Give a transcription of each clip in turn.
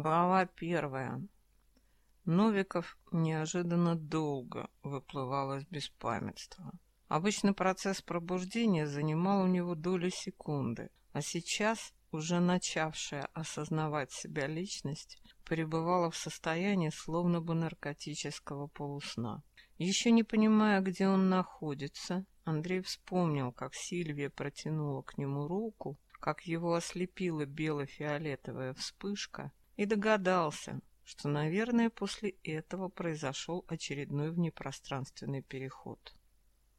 Глава первая. Новиков неожиданно долго выплывал из беспамятства. Обычно процесс пробуждения занимал у него доли секунды, а сейчас уже начавшая осознавать себя личность пребывала в состоянии словно бы наркотического полусна. Еще не понимая, где он находится, Андрей вспомнил, как Сильвия протянула к нему руку, как его ослепила бело-фиолетовая вспышка, и догадался, что, наверное, после этого произошел очередной внепространственный переход.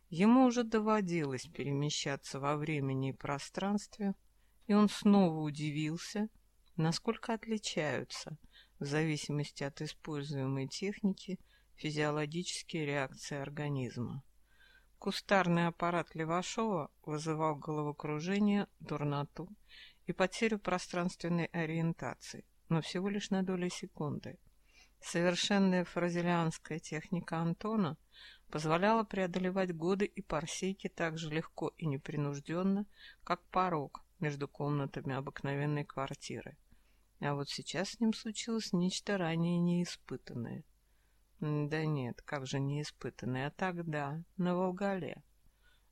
Ему уже доводилось перемещаться во времени и пространстве, и он снова удивился, насколько отличаются, в зависимости от используемой техники, физиологические реакции организма. Кустарный аппарат Левашова вызывал головокружение, дурноту и потерю пространственной ориентации, но всего лишь на долю секунды. Совершенная фразелианская техника Антона позволяла преодолевать годы и парсейки так же легко и непринужденно, как порог между комнатами обыкновенной квартиры. А вот сейчас с ним случилось нечто ранее неиспытанное. Да нет, как же неиспытанное, а тогда, на Волгале.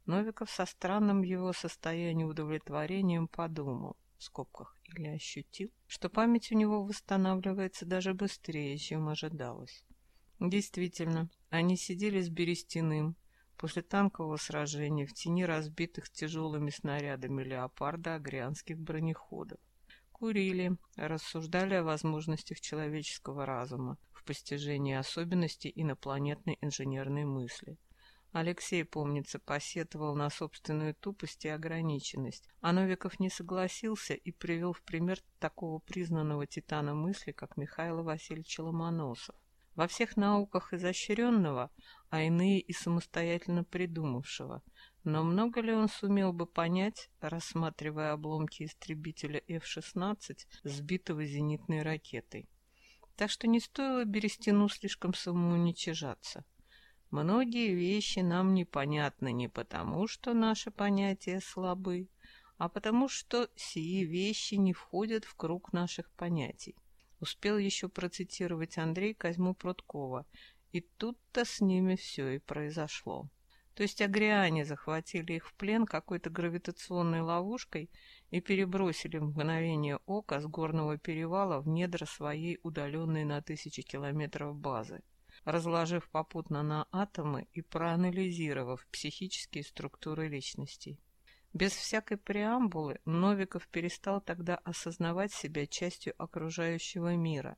Новиков со странным его состоянием удовлетворением подумал, в скобках, или ощутил, что память у него восстанавливается даже быстрее, чем ожидалось. Действительно, они сидели с Берестяным после танкового сражения в тени разбитых тяжелыми снарядами леопарда агрианских бронеходов. Курили, рассуждали о возможностях человеческого разума в постижении особенностей инопланетной инженерной мысли – Алексей, помнится, посетовал на собственную тупость и ограниченность, а Новиков не согласился и привел в пример такого признанного титана мысли, как Михаил Васильевич Ломоносов. Во всех науках изощренного, а иные и самостоятельно придумавшего. Но много ли он сумел бы понять, рассматривая обломки истребителя F-16, сбитого зенитной ракетой? Так что не стоило Берестину слишком самоуничижаться. Многие вещи нам непонятны не потому, что наши понятия слабы, а потому что сии вещи не входят в круг наших понятий. Успел еще процитировать Андрей Козьму Пруткова, и тут-то с ними все и произошло. То есть агриане захватили их в плен какой-то гравитационной ловушкой и перебросили в мгновение ока с горного перевала в недра своей удаленной на тысячи километров базы разложив попутно на атомы и проанализировав психические структуры личностей. Без всякой преамбулы Новиков перестал тогда осознавать себя частью окружающего мира.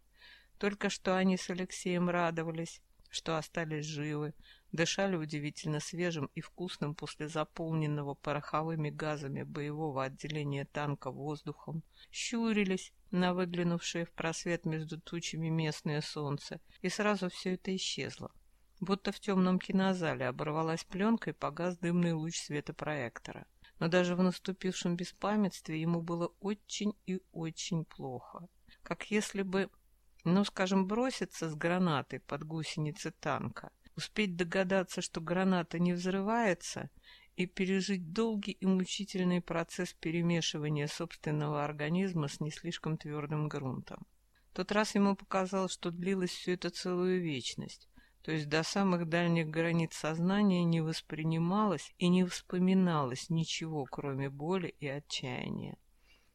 Только что они с Алексеем радовались, что остались живы, дышали удивительно свежим и вкусным после заполненного пороховыми газами боевого отделения танка воздухом, щурились на выглянувшее в просвет между тучами местное солнце, и сразу все это исчезло. Будто в темном кинозале оборвалась пленка и погас дымный луч светопроектора. Но даже в наступившем беспамятстве ему было очень и очень плохо. Как если бы, ну, скажем, броситься с гранатой под гусеницы танка, успеть догадаться, что граната не взрывается, и пережить долгий и мучительный процесс перемешивания собственного организма с не слишком твердым грунтом. Тот раз ему показалось, что длилось все это целую вечность, то есть до самых дальних границ сознания не воспринималось и не вспоминалось ничего, кроме боли и отчаяния.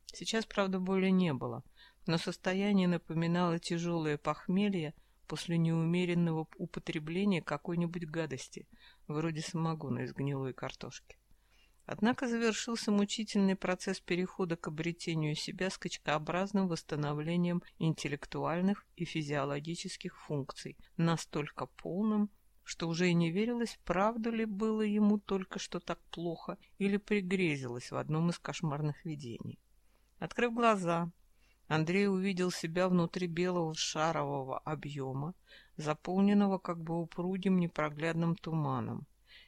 Сейчас, правда, боли не было, но состояние напоминало тяжелое похмелье после неумеренного употребления какой-нибудь гадости, вроде самогона из гнилой картошки. Однако завершился мучительный процесс перехода к обретению себя скачкообразным восстановлением интеллектуальных и физиологических функций, настолько полным, что уже и не верилось, правда ли было ему только что так плохо или пригрезилось в одном из кошмарных видений. Открыв глаза, Андрей увидел себя внутри белого шарового объема, заполненного как бы упругим непроглядным туманом.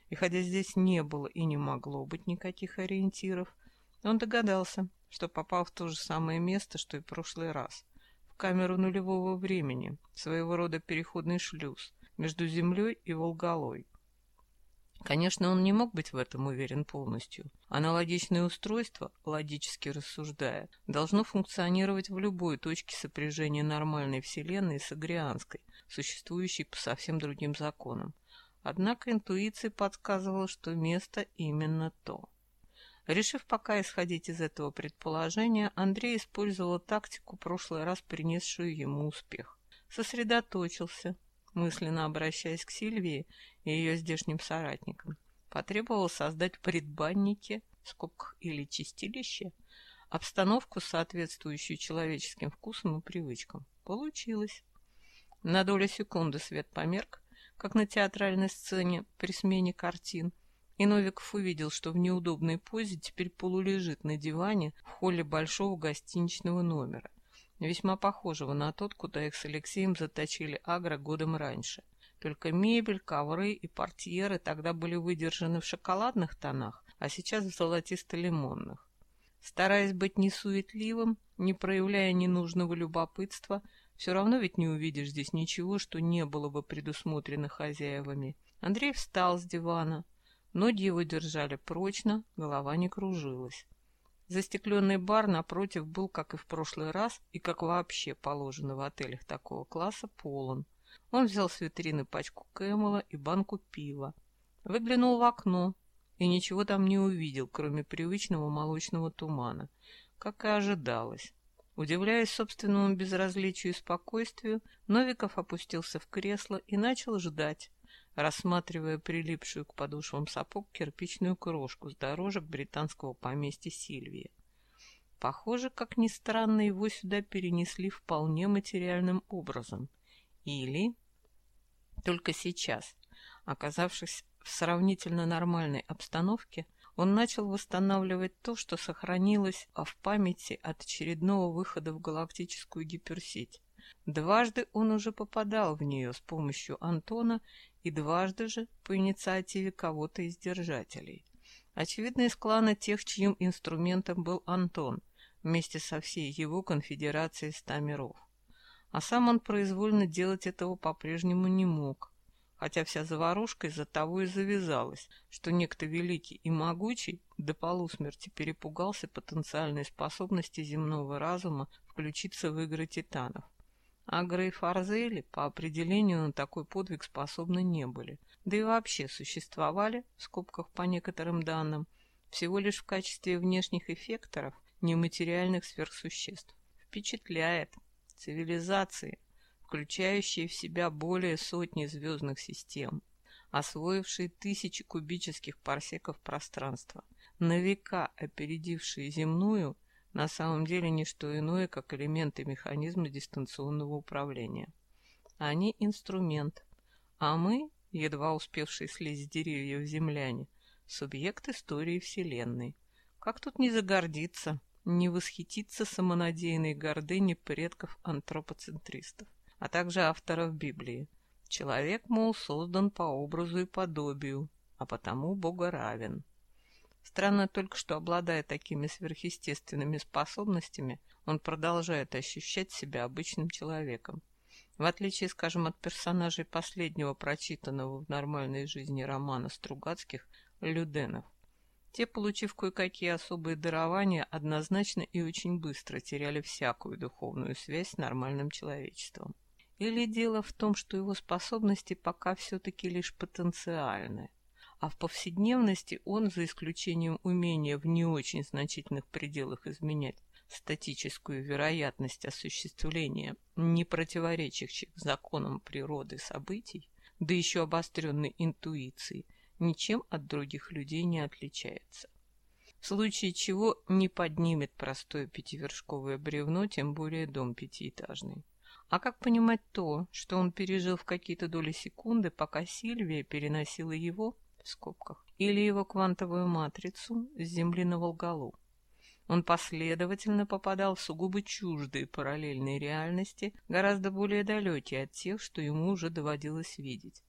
И хотя здесь не было и не могло быть никаких ориентиров, он догадался, что попал в то же самое место, что и в прошлый раз, в камеру нулевого времени, своего рода переходный шлюз между Землей и Волголой. Конечно, он не мог быть в этом уверен полностью. Аналогичное устройство, логически рассуждая, должно функционировать в любой точке сопряжения нормальной Вселенной с агрианской, существующей по совсем другим законам. Однако интуиция подсказывала, что место именно то. Решив пока исходить из этого предположения, Андрей использовал тактику, прошлый раз принесшую ему успех. Сосредоточился, мысленно обращаясь к Сильвии и ее здешним соратникам. Потребовал создать в предбаннике, скобках или чистилище, обстановку, соответствующую человеческим вкусам и привычкам. Получилось. На долю секунды свет померк, как на театральной сцене при смене картин, и Новиков увидел, что в неудобной позе теперь полулежит на диване в холле большого гостиничного номера весьма похожего на тот, куда их с Алексеем заточили агро годом раньше. Только мебель, ковры и портьеры тогда были выдержаны в шоколадных тонах, а сейчас в золотисто-лимонных. Стараясь быть несуетливым, не проявляя ненужного любопытства, все равно ведь не увидишь здесь ничего, что не было бы предусмотрено хозяевами. Андрей встал с дивана. Ноги его держали прочно, голова не кружилась. Застекленный бар напротив был, как и в прошлый раз, и как вообще положено в отелях такого класса, полон. Он взял с витрины пачку Кэмела и банку пива. Выглянул в окно и ничего там не увидел, кроме привычного молочного тумана, как и ожидалось. Удивляясь собственному безразличию и спокойствию, Новиков опустился в кресло и начал ждать, рассматривая прилипшую к подошвам сапог кирпичную крошку с дорожек британского поместья Сильвии. Похоже, как ни странно, его сюда перенесли вполне материальным образом. Или только сейчас, оказавшись в сравнительно нормальной обстановке, он начал восстанавливать то, что сохранилось в памяти от очередного выхода в галактическую гиперсеть. Дважды он уже попадал в нее с помощью Антона и дважды же по инициативе кого-то из держателей. Очевидно, из клана тех, чьим инструментом был Антон, вместе со всей его конфедерацией ста миров. А сам он произвольно делать этого по-прежнему не мог, хотя вся заварушка из-за того и завязалась, что некто великий и могучий до полусмерти перепугался потенциальной способности земного разума включиться в игры титанов. Агры и Фарзели по определению на такой подвиг способны не были, да и вообще существовали, в скобках по некоторым данным, всего лишь в качестве внешних эффекторов нематериальных сверхсуществ. Впечатляет. Цивилизации, включающие в себя более сотни звездных систем, освоившие тысячи кубических парсеков пространства, на века опередившие земную на самом деле не что иное, как элементы механизма дистанционного управления. Они инструмент, а мы, едва успевшие слезть с деревьев земляне, субъект истории Вселенной. Как тут не загордиться, не восхититься самонадеянной гордыней предков антропоцентристов, а также авторов Библии. Человек, мол, создан по образу и подобию, а потому Бога равен. Странно только, что, обладая такими сверхъестественными способностями, он продолжает ощущать себя обычным человеком. В отличие, скажем, от персонажей последнего прочитанного в нормальной жизни романа Стругацких «Люденов». Те, получив кое-какие особые дарования, однозначно и очень быстро теряли всякую духовную связь с нормальным человечеством. Или дело в том, что его способности пока все-таки лишь потенциальные а в повседневности он, за исключением умения в не очень значительных пределах изменять статическую вероятность осуществления не противоречащих законам природы событий, да еще обостренной интуиции, ничем от других людей не отличается. В случае чего не поднимет простое пятивершковое бревно, тем более дом пятиэтажный. А как понимать то, что он пережил в какие-то доли секунды, пока Сильвия переносила его в скобках, или его квантовую матрицу с Земли на Волгалу. Он последовательно попадал в сугубо чуждые параллельные реальности, гораздо более далекие от тех, что ему уже доводилось видеть.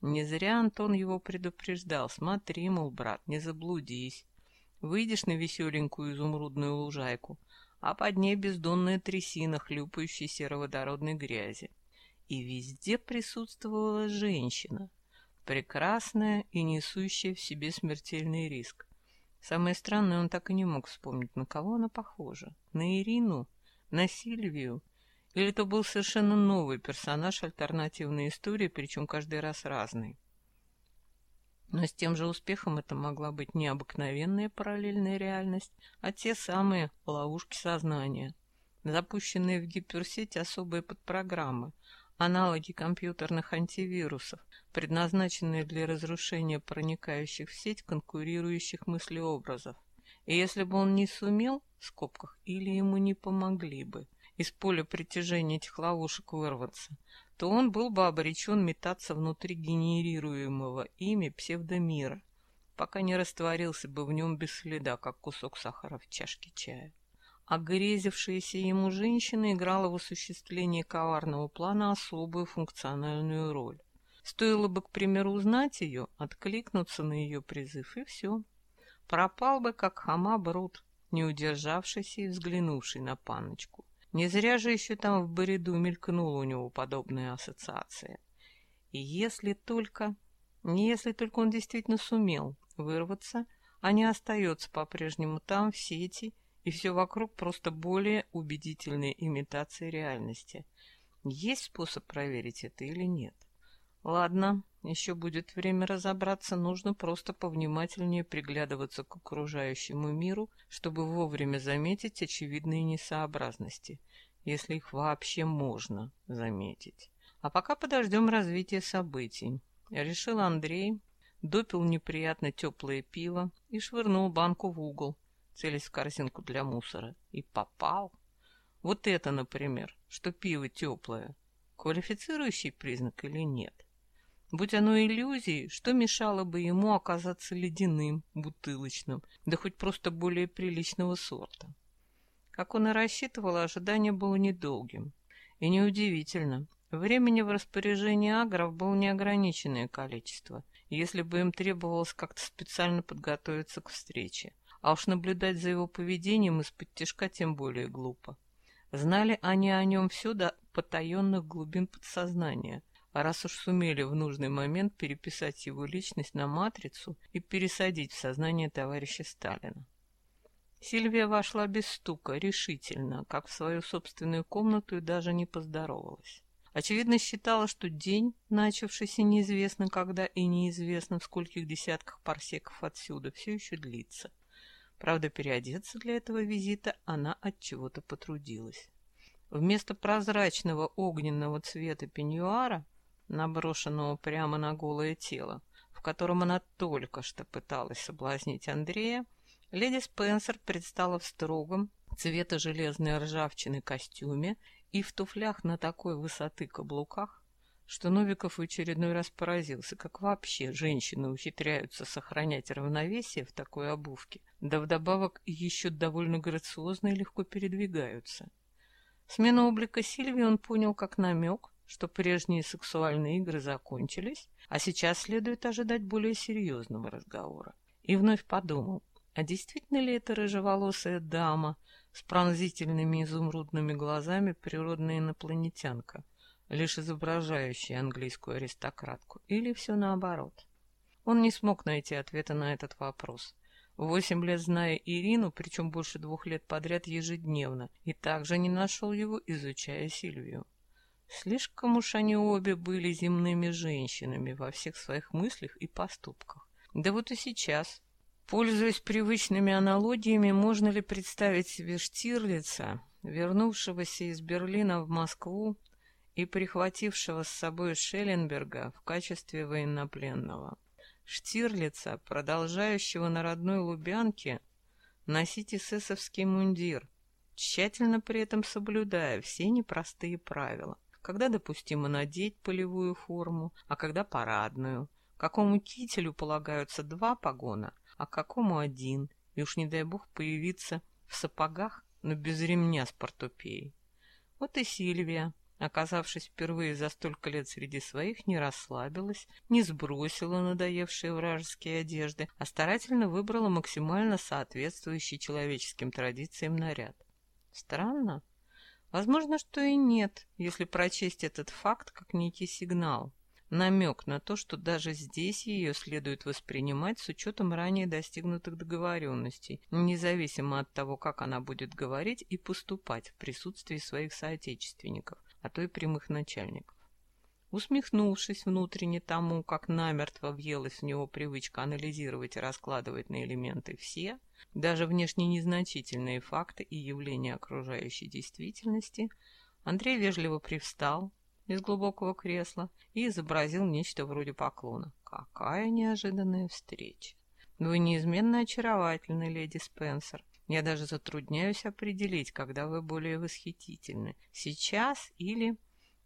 Не зря Антон его предупреждал. Смотри, мол, брат, не заблудись. Выйдешь на веселенькую изумрудную лужайку, а под ней бездонная трясина, хлюпающая сероводородной грязи. И везде присутствовала женщина — прекрасная и несущая в себе смертельный риск. Самое странное, он так и не мог вспомнить, на кого она похожа. На Ирину? На Сильвию? Или это был совершенно новый персонаж альтернативной истории, причем каждый раз разный? Но с тем же успехом это могла быть не обыкновенная параллельная реальность, а те самые ловушки сознания, запущенные в гиперсеть особые подпрограммы, аналоги компьютерных антивирусов, предназначенные для разрушения проникающих в сеть конкурирующих мыслеобразов. И если бы он не сумел, в скобках, или ему не помогли бы, из поля притяжения этих ловушек вырваться, то он был бы обречен метаться внутри генерируемого ими псевдомира, пока не растворился бы в нем без следа, как кусок сахара в чашке чая. А грезившаяся ему женщина играла в осуществлении коварного плана особую функциональную роль. Стоило бы, к примеру, узнать ее, откликнуться на ее призыв, и все. Пропал бы, как хама Брут, не удержавшийся и взглянувший на паночку. Не зря же еще там в бреду мелькнула у него подобная ассоциация. И если только... Не если только он действительно сумел вырваться, а не остается по-прежнему там, в сети, и все вокруг просто более убедительные имитации реальности. Есть способ проверить это или нет? Ладно, еще будет время разобраться, нужно просто повнимательнее приглядываться к окружающему миру, чтобы вовремя заметить очевидные несообразности, если их вообще можно заметить. А пока подождем развития событий. Решил Андрей, допил неприятно теплое пиво и швырнул банку в угол, целясь в корзинку для мусора. И попал. Вот это, например, что пиво теплое. Квалифицирующий признак или нет? Будь оно иллюзией, что мешало бы ему оказаться ледяным, бутылочным, да хоть просто более приличного сорта? Как он и рассчитывал, ожидание было недолгим. И неудивительно. Времени в распоряжении агров было неограниченное количество, если бы им требовалось как-то специально подготовиться к встрече. А уж наблюдать за его поведением из-под тяжка тем более глупо. Знали они о нем все до потаенных глубин подсознания, а раз уж сумели в нужный момент переписать его личность на матрицу и пересадить в сознание товарища Сталина. Сильвия вошла без стука, решительно, как в свою собственную комнату и даже не поздоровалась. Очевидно, считала, что день, начавшийся неизвестно когда и неизвестно в скольких десятках парсеков отсюда, все еще длится. Правда, переодеться для этого визита она от чего-то потрудилась. Вместо прозрачного огненного цвета пеньюара наброшенного прямо на голое тело, в котором она только что пыталась соблазнить Андрея, леди Спенсер предстала в строгом, цвета железной ржавчины костюме и в туфлях на такой высоты каблуках, что Новиков в очередной раз поразился, как вообще женщины ухитряются сохранять равновесие в такой обувке, да вдобавок еще довольно грациозно и легко передвигаются. Смену облика Сильвии он понял как намек, что прежние сексуальные игры закончились, а сейчас следует ожидать более серьезного разговора. И вновь подумал, а действительно ли это рыжеволосая дама с пронзительными изумрудными глазами природная инопланетянка, лишь изображающая английскую аристократку, или все наоборот? Он не смог найти ответа на этот вопрос. Восемь лет зная Ирину, причем больше двух лет подряд ежедневно, и также не нашел его, изучая Сильвию. Слишком уж они обе были земными женщинами во всех своих мыслях и поступках. Да вот и сейчас, пользуясь привычными аналогиями, можно ли представить себе Штирлица, вернувшегося из Берлина в Москву и прихватившего с собой Шелленберга в качестве военнопленного. Штирлица, продолжающего на родной Лубянке носить эсэсовский мундир, тщательно при этом соблюдая все непростые правила когда допустимо надеть полевую форму, а когда парадную, какому кителю полагаются два погона, а какому один, и уж не дай бог появиться в сапогах, но без ремня с портупеей. Вот и Сильвия, оказавшись впервые за столько лет среди своих, не расслабилась, не сбросила надоевшие вражеские одежды, а старательно выбрала максимально соответствующий человеческим традициям наряд. Странно? Возможно, что и нет, если прочесть этот факт как некий сигнал. намек на то, что даже здесь ее следует воспринимать с учетом ранее достигнутых договоренностей, независимо от того, как она будет говорить и поступать в присутствии своих соотечественников, а то и прямых начальников. Усмехнувшись внутренне тому, как намертво въелась в него привычка анализировать и раскладывать на элементы все, даже внешне незначительные факты и явления окружающей действительности, Андрей вежливо привстал, из глубокого кресла и изобразил нечто вроде поклона. Какая неожиданная встреча! Вы неизменно очаровательны, леди Спенсер. Я даже затрудняюсь определить, когда вы более восхитительны. Сейчас или...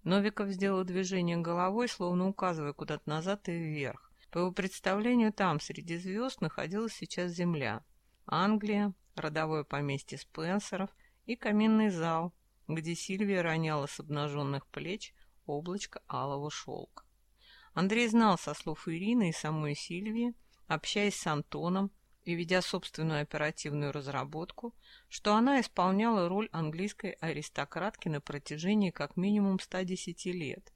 Новиков сделал движение головой, словно указывая куда-то назад и вверх. По его представлению, там, среди звезд, находилась сейчас Земля. Англия, родовое поместье Спенсеров и каминный зал, где Сильвия роняла с обнаженных плеч облачко алого шелка. Андрей знал со слов Ирины и самой Сильвии, общаясь с Антоном и ведя собственную оперативную разработку, что она исполняла роль английской аристократки на протяжении как минимум 110 лет.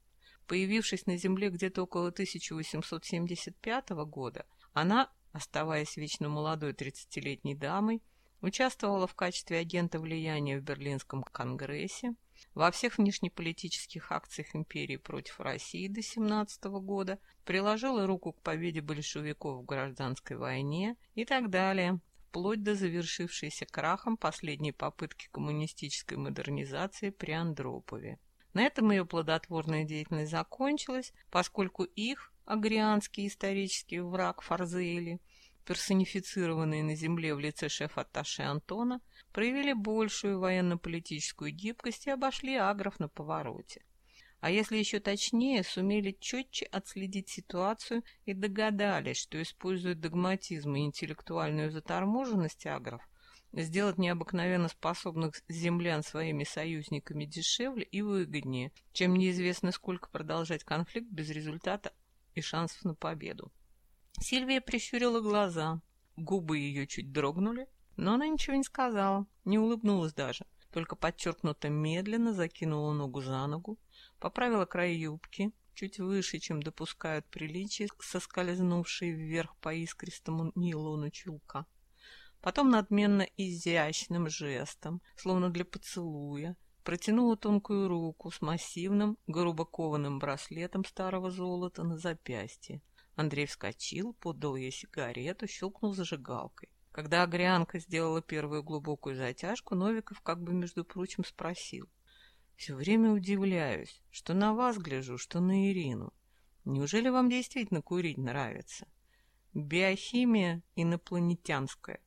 Появившись на Земле где-то около 1875 года, она, оставаясь вечно молодой 30-летней дамой, участвовала в качестве агента влияния в Берлинском конгрессе, во всех внешнеполитических акциях империи против России до 17 года, приложила руку к победе большевиков в гражданской войне и так далее, вплоть до завершившейся крахом последней попытки коммунистической модернизации при Андропове. На этом ее плодотворная деятельность закончилась, поскольку их, агрианский исторический враг Фарзели, персонифицированные на земле в лице шеф-атташе Антона, проявили большую военно-политическую гибкость и обошли агров на повороте. А если еще точнее, сумели четче отследить ситуацию и догадались, что используют догматизм и интеллектуальную заторможенность агров, сделать необыкновенно способных землян своими союзниками дешевле и выгоднее, чем неизвестно сколько продолжать конфликт без результата и шансов на победу. Сильвия прищурила глаза. Губы ее чуть дрогнули, но она ничего не сказала, не улыбнулась даже, только подчеркнуто медленно закинула ногу за ногу, поправила край юбки, чуть выше, чем допускают приличия, соскользнувшие вверх по искристому нейлону чулка. Потом надменно изящным жестом, словно для поцелуя, протянула тонкую руку с массивным, грубо кованым браслетом старого золота на запястье, Андрей вскочил, подал ей сигарету, щелкнул зажигалкой. Когда Агрянка сделала первую глубокую затяжку, Новиков как бы, между прочим, спросил. «Все время удивляюсь, что на вас гляжу, что на Ирину. Неужели вам действительно курить нравится? Биохимия инопланетянская».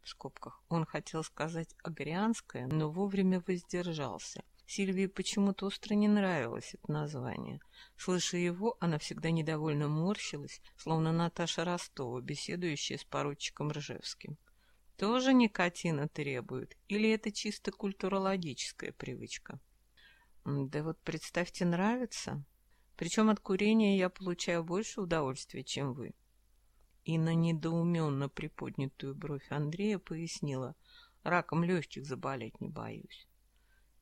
В скобках он хотел сказать агрианская, но вовремя воздержался – Сильвии почему-то остро не нравилось это название. Слыша его, она всегда недовольно морщилась, словно Наташа Ростова, беседующая с поручиком Ржевским. Тоже никотина требует? Или это чисто культурологическая привычка? Да вот представьте, нравится. Причем от курения я получаю больше удовольствия, чем вы. И на недоуменно приподнятую бровь Андрея пояснила, раком легких заболеть не боюсь.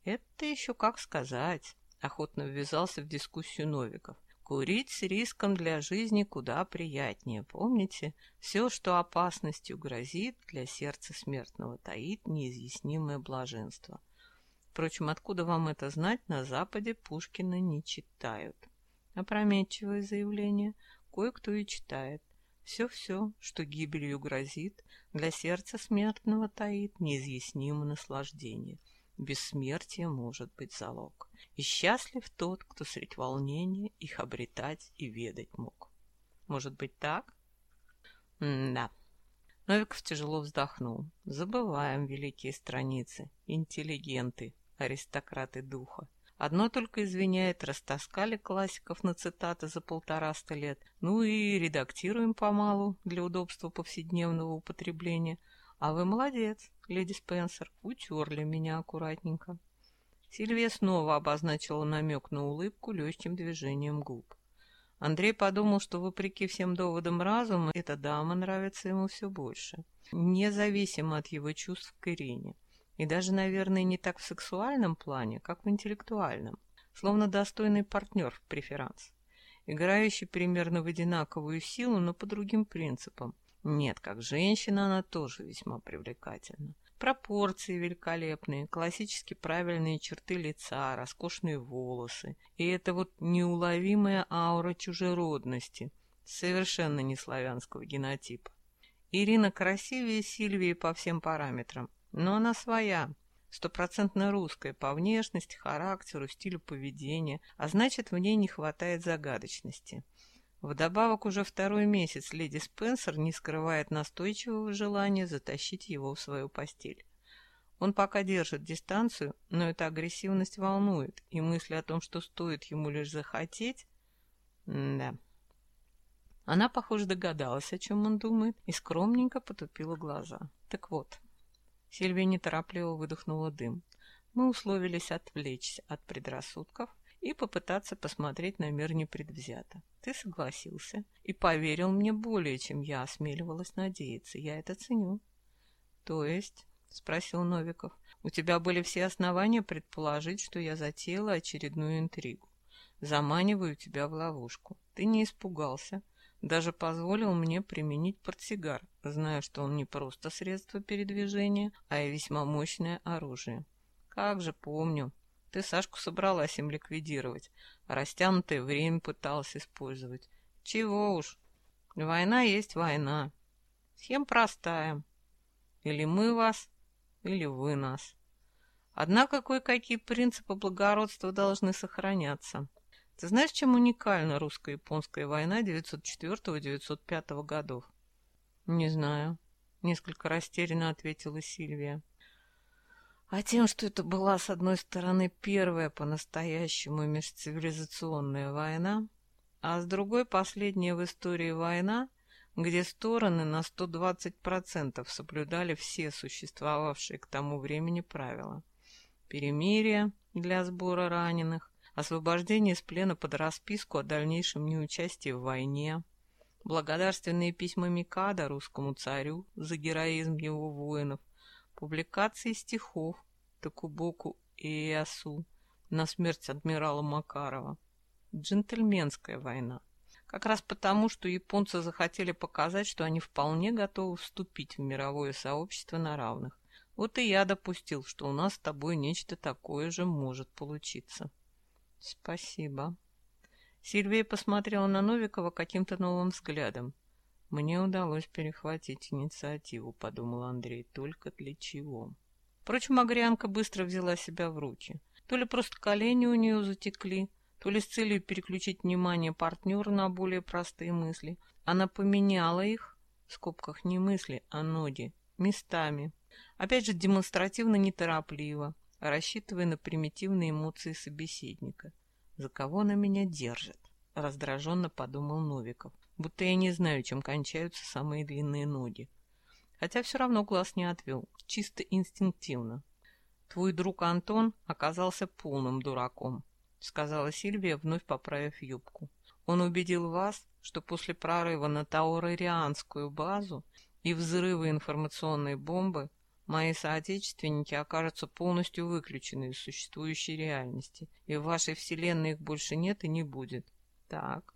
Это еще как сказать, охотно ввязался в дискуссию Новиков. Курить с риском для жизни куда приятнее. Помните, все, что опасностью грозит, для сердца смертного таит неизъяснимое блаженство. Впрочем, откуда вам это знать, на Западе Пушкина не читают. Опрометчивое заявление кое-кто и читает. Все-все, что гибелью грозит, для сердца смертного таит неизъяснимое наслаждение — Бессмертие может быть залог. И счастлив тот, кто средь волнения их обретать и ведать мог. Может быть так? Да. Новиков тяжело вздохнул. Забываем великие страницы. Интеллигенты, аристократы духа. Одно только извиняет, растаскали классиков на цитаты за полтораста лет. Ну и редактируем помалу для удобства повседневного употребления – а вы молодец, леди Спенсер, утерли меня аккуратненько. Сильвия снова обозначила намек на улыбку легким движением губ. Андрей подумал, что, вопреки всем доводам разума, эта дама нравится ему все больше, независимо от его чувств к Ирине. И даже, наверное, не так в сексуальном плане, как в интеллектуальном, словно достойный партнер в преферанс. играющий примерно в одинаковую силу, но по другим принципам. Нет, как женщина она тоже весьма привлекательна. Пропорции великолепные, классически правильные черты лица, роскошные волосы. И это вот неуловимая аура чужеродности, совершенно не славянского генотипа. Ирина красивее Сильвии по всем параметрам, но она своя, стопроцентно русская по внешности, характеру, стилю поведения, а значит, в ней не хватает загадочности. Вдобавок уже второй месяц леди Спенсер не скрывает настойчивого желания затащить его в свою постель. Он пока держит дистанцию, но эта агрессивность волнует, и мысли о том, что стоит ему лишь захотеть... да. Она, похоже, догадалась, о чем он думает, и скромненько потупила глаза. Так вот, Сильвия неторопливо выдохнула дым. Мы условились отвлечься от предрассудков и попытаться посмотреть на мир непредвзято. Ты согласился и поверил мне более, чем я осмеливалась надеяться. Я это ценю. То есть, спросил Новиков, у тебя были все основания предположить, что я затеяла очередную интригу. Заманиваю тебя в ловушку. Ты не испугался, даже позволил мне применить портсигар, зная, что он не просто средство передвижения, а и весьма мощное оружие. Как же помню, ты Сашку собралась им ликвидировать, а растянутое время пыталась использовать. Чего уж. Война есть война. Схема простая. Или мы вас, или вы нас. Однако кое-какие принципы благородства должны сохраняться. Ты знаешь, чем уникальна русско-японская война 904-905 годов? Не знаю. Несколько растерянно ответила Сильвия а тем, что это была, с одной стороны, первая по-настоящему межцивилизационная война, а с другой последняя в истории война, где стороны на 120% соблюдали все существовавшие к тому времени правила. Перемирие для сбора раненых, освобождение из плена под расписку о дальнейшем неучастии в войне, благодарственные письма Микада русскому царю за героизм его воинов – Публикации стихов Такубоку и Иасу на смерть адмирала Макарова. Джентльменская война. Как раз потому, что японцы захотели показать, что они вполне готовы вступить в мировое сообщество на равных. Вот и я допустил, что у нас с тобой нечто такое же может получиться. Спасибо. Сильвия посмотрела на Новикова каким-то новым взглядом. Мне удалось перехватить инициативу, подумал Андрей, только для чего? Впрочем, Агрянка быстро взяла себя в руки. То ли просто колени у нее затекли, то ли с целью переключить внимание партнера на более простые мысли. Она поменяла их, в скобках не мысли, а ноги, местами. Опять же, демонстративно неторопливо, рассчитывая на примитивные эмоции собеседника. «За кого она меня держит?» — раздраженно подумал Новиков будто я не знаю, чем кончаются самые длинные ноги. Хотя все равно глаз не отвел, чисто инстинктивно. «Твой друг Антон оказался полным дураком», — сказала Сильвия, вновь поправив юбку. «Он убедил вас, что после прорыва на Таурарианскую базу и взрыва информационной бомбы мои соотечественники окажутся полностью выключены из существующей реальности, и в вашей вселенной их больше нет и не будет. Так,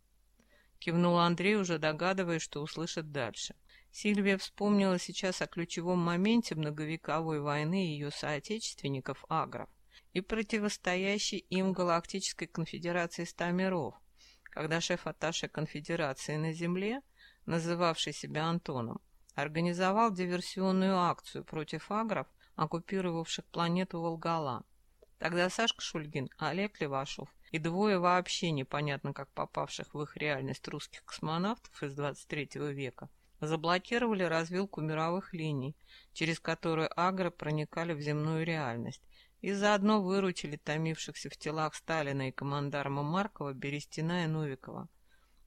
Кивнул Андрей, уже догадываясь, что услышит дальше. Сильвия вспомнила сейчас о ключевом моменте многовековой войны ее соотечественников агров и противостоящей им Галактической конфедерации ста миров, когда шеф-атташе конфедерации на Земле, называвший себя Антоном, организовал диверсионную акцию против агров, оккупировавших планету Волгала. Тогда Сашка Шульгин, Олег Левашов и двое вообще непонятно как попавших в их реальность русских космонавтов из 23 века заблокировали развилку мировых линий, через которые агры проникали в земную реальность, и заодно выручили томившихся в телах Сталина и командарма Маркова, Берестина и Новикова.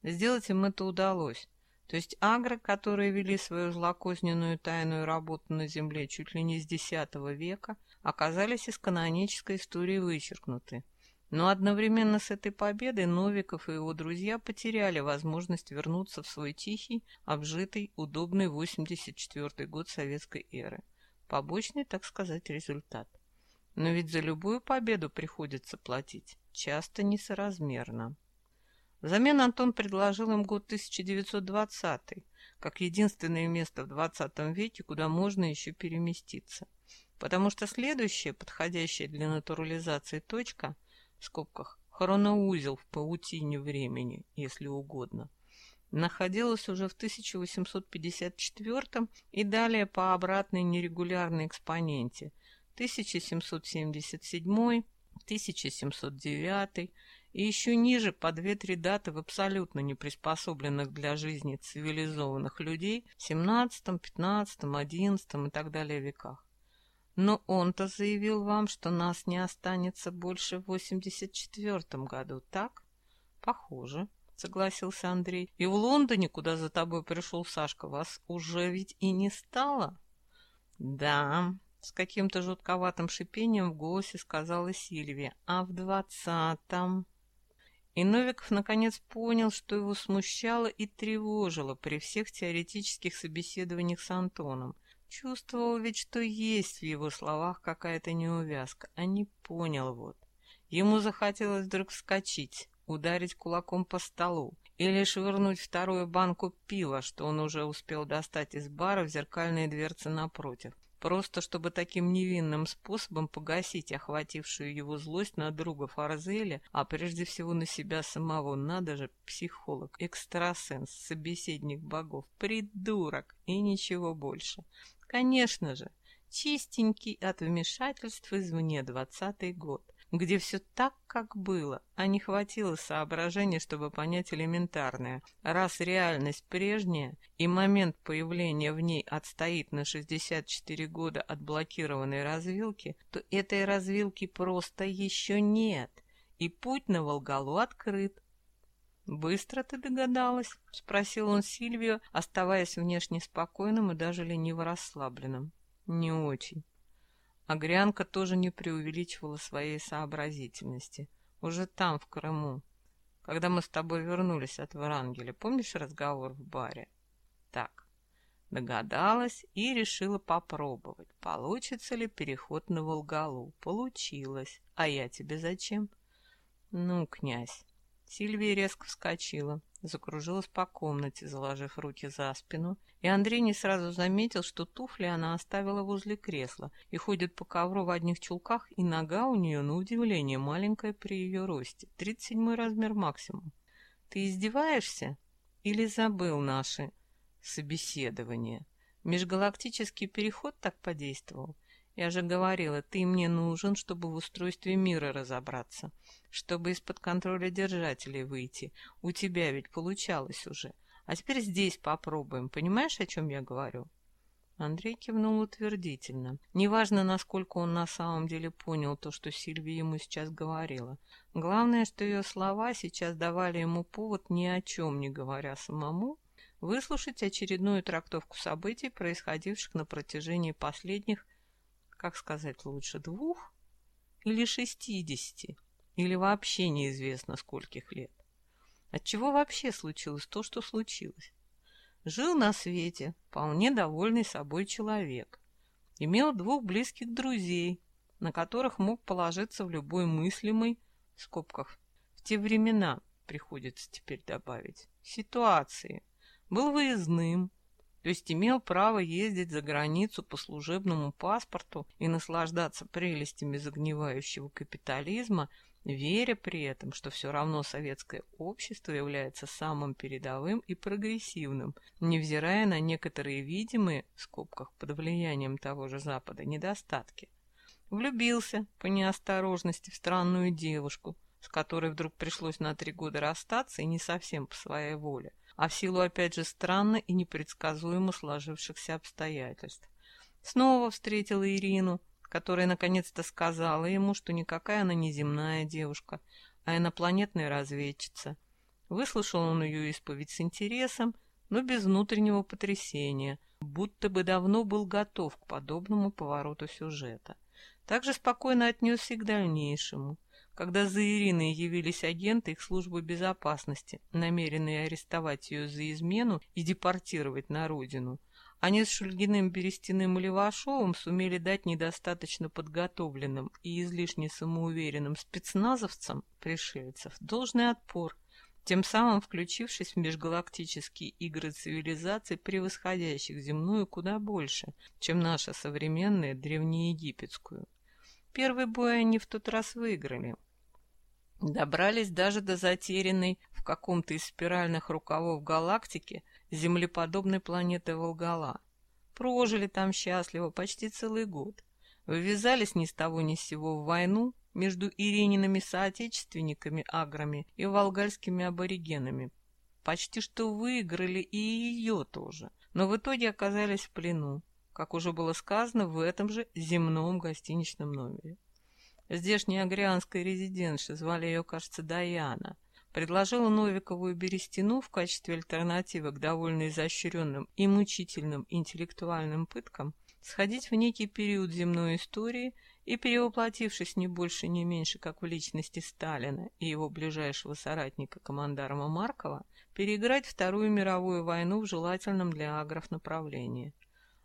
Сделать им это удалось. То есть агры, которые вели свою злокозненную тайную работу на Земле чуть ли не с X века, оказались из канонической истории вычеркнуты. Но одновременно с этой победой Новиков и его друзья потеряли возможность вернуться в свой тихий, обжитый, удобный 84 год советской эры. Побочный, так сказать, результат. Но ведь за любую победу приходится платить, часто несоразмерно. Взамен Антон предложил им год 1920 как единственное место в 20 веке, куда можно еще переместиться. Потому что следующая, подходящая для натурализации точка, в скобках, хроноузел в паутине времени, если угодно, находилась уже в 1854 и далее по обратной нерегулярной экспоненте 1777, 1709 и еще ниже по две-три даты в абсолютно не приспособленных для жизни цивилизованных людей в 17, 15, 11 и так далее веках. Но он-то заявил вам, что нас не останется больше в 84 году, так? Похоже, согласился Андрей. И в Лондоне, куда за тобой пришел Сашка, вас уже ведь и не стало? Да, с каким-то жутковатым шипением в голосе сказала Сильвия. А в двадцатом... И Новиков наконец понял, что его смущало и тревожило при всех теоретических собеседованиях с Антоном. Чувствовал ведь, что есть в его словах какая-то неувязка, а не понял вот. Ему захотелось вдруг вскочить, ударить кулаком по столу или швырнуть вторую банку пива, что он уже успел достать из бара в зеркальные дверцы напротив. Просто чтобы таким невинным способом погасить охватившую его злость на друга Фарзеля, а прежде всего на себя самого. Надо же, психолог, экстрасенс, собеседник богов, придурок и ничего больше. Конечно же, чистенький от вмешательств извне двадцатый год где все так, как было, а не хватило соображения, чтобы понять элементарное. Раз реальность прежняя, и момент появления в ней отстоит на 64 года от блокированной развилки, то этой развилки просто еще нет, и путь на Волгалу открыт. «Быстро ты догадалась?» — спросил он Сильвию, оставаясь внешне спокойным и даже лениво расслабленным. «Не очень». Агрянка тоже не преувеличивала своей сообразительности. Уже там, в Крыму, когда мы с тобой вернулись от Врангеля, помнишь разговор в баре? Так, догадалась и решила попробовать, получится ли переход на Волгалу. Получилось. А я тебе зачем? Ну, князь. Сильвия резко вскочила закружилась по комнате, заложив руки за спину, и Андрей не сразу заметил, что туфли она оставила возле кресла и ходит по ковру в одних чулках, и нога у нее, на удивление, маленькая при ее росте, 37 размер максимум. Ты издеваешься? Или забыл наши собеседования? Межгалактический переход так подействовал? Я же говорила, ты мне нужен, чтобы в устройстве мира разобраться, чтобы из-под контроля держателей выйти. У тебя ведь получалось уже. А теперь здесь попробуем. Понимаешь, о чем я говорю?» Андрей кивнул утвердительно. Неважно, насколько он на самом деле понял то, что Сильвия ему сейчас говорила. Главное, что ее слова сейчас давали ему повод ни о чем не говоря самому, выслушать очередную трактовку событий, происходивших на протяжении последних как сказать лучше, двух или шестидесяти, или вообще неизвестно скольких лет. Отчего вообще случилось то, что случилось? Жил на свете вполне довольный собой человек. Имел двух близких друзей, на которых мог положиться в любой мыслимой, в скобках, в те времена, приходится теперь добавить, ситуации. Был выездным, то есть имел право ездить за границу по служебному паспорту и наслаждаться прелестями загнивающего капитализма, веря при этом, что все равно советское общество является самым передовым и прогрессивным, невзирая на некоторые видимые, в скобках, под влиянием того же Запада, недостатки. Влюбился по неосторожности в странную девушку, с которой вдруг пришлось на три года расстаться и не совсем по своей воле а в силу опять же странно и непредсказуемо сложившихся обстоятельств. Снова встретила Ирину, которая наконец-то сказала ему, что никакая она не земная девушка, а инопланетная разведчица. Выслушал он ее исповедь с интересом, но без внутреннего потрясения, будто бы давно был готов к подобному повороту сюжета. Также спокойно отнесся и к дальнейшему – когда за Ириной явились агенты их службы безопасности, намеренные арестовать ее за измену и депортировать на родину, они с Шульгиным, Берестяным и Левашовым сумели дать недостаточно подготовленным и излишне самоуверенным спецназовцам, пришельцев, должный отпор, тем самым включившись в межгалактические игры цивилизаций, превосходящих земную куда больше, чем наша современная древнеегипетскую. Первый бой они в тот раз выиграли. Добрались даже до затерянной в каком-то из спиральных рукавов галактики землеподобной планеты Волгала. Прожили там счастливо почти целый год. Ввязались ни с того ни с сего в войну, между Ириниными соотечественниками-аграми и волгальскими аборигенами. Почти что выиграли и ее тоже, но в итоге оказались в плену, как уже было сказано, в этом же земном гостиничном номере. Здешняя агрианская резидентша, звали ее, кажется, Даяна, предложила Новикову и Берестину в качестве альтернативы к довольно изощренным и мучительным интеллектуальным пыткам сходить в некий период земной истории – и, перевоплотившись не больше, не меньше, как в личности Сталина и его ближайшего соратника командарма Маркова, переиграть Вторую мировую войну в желательном для агров направлении.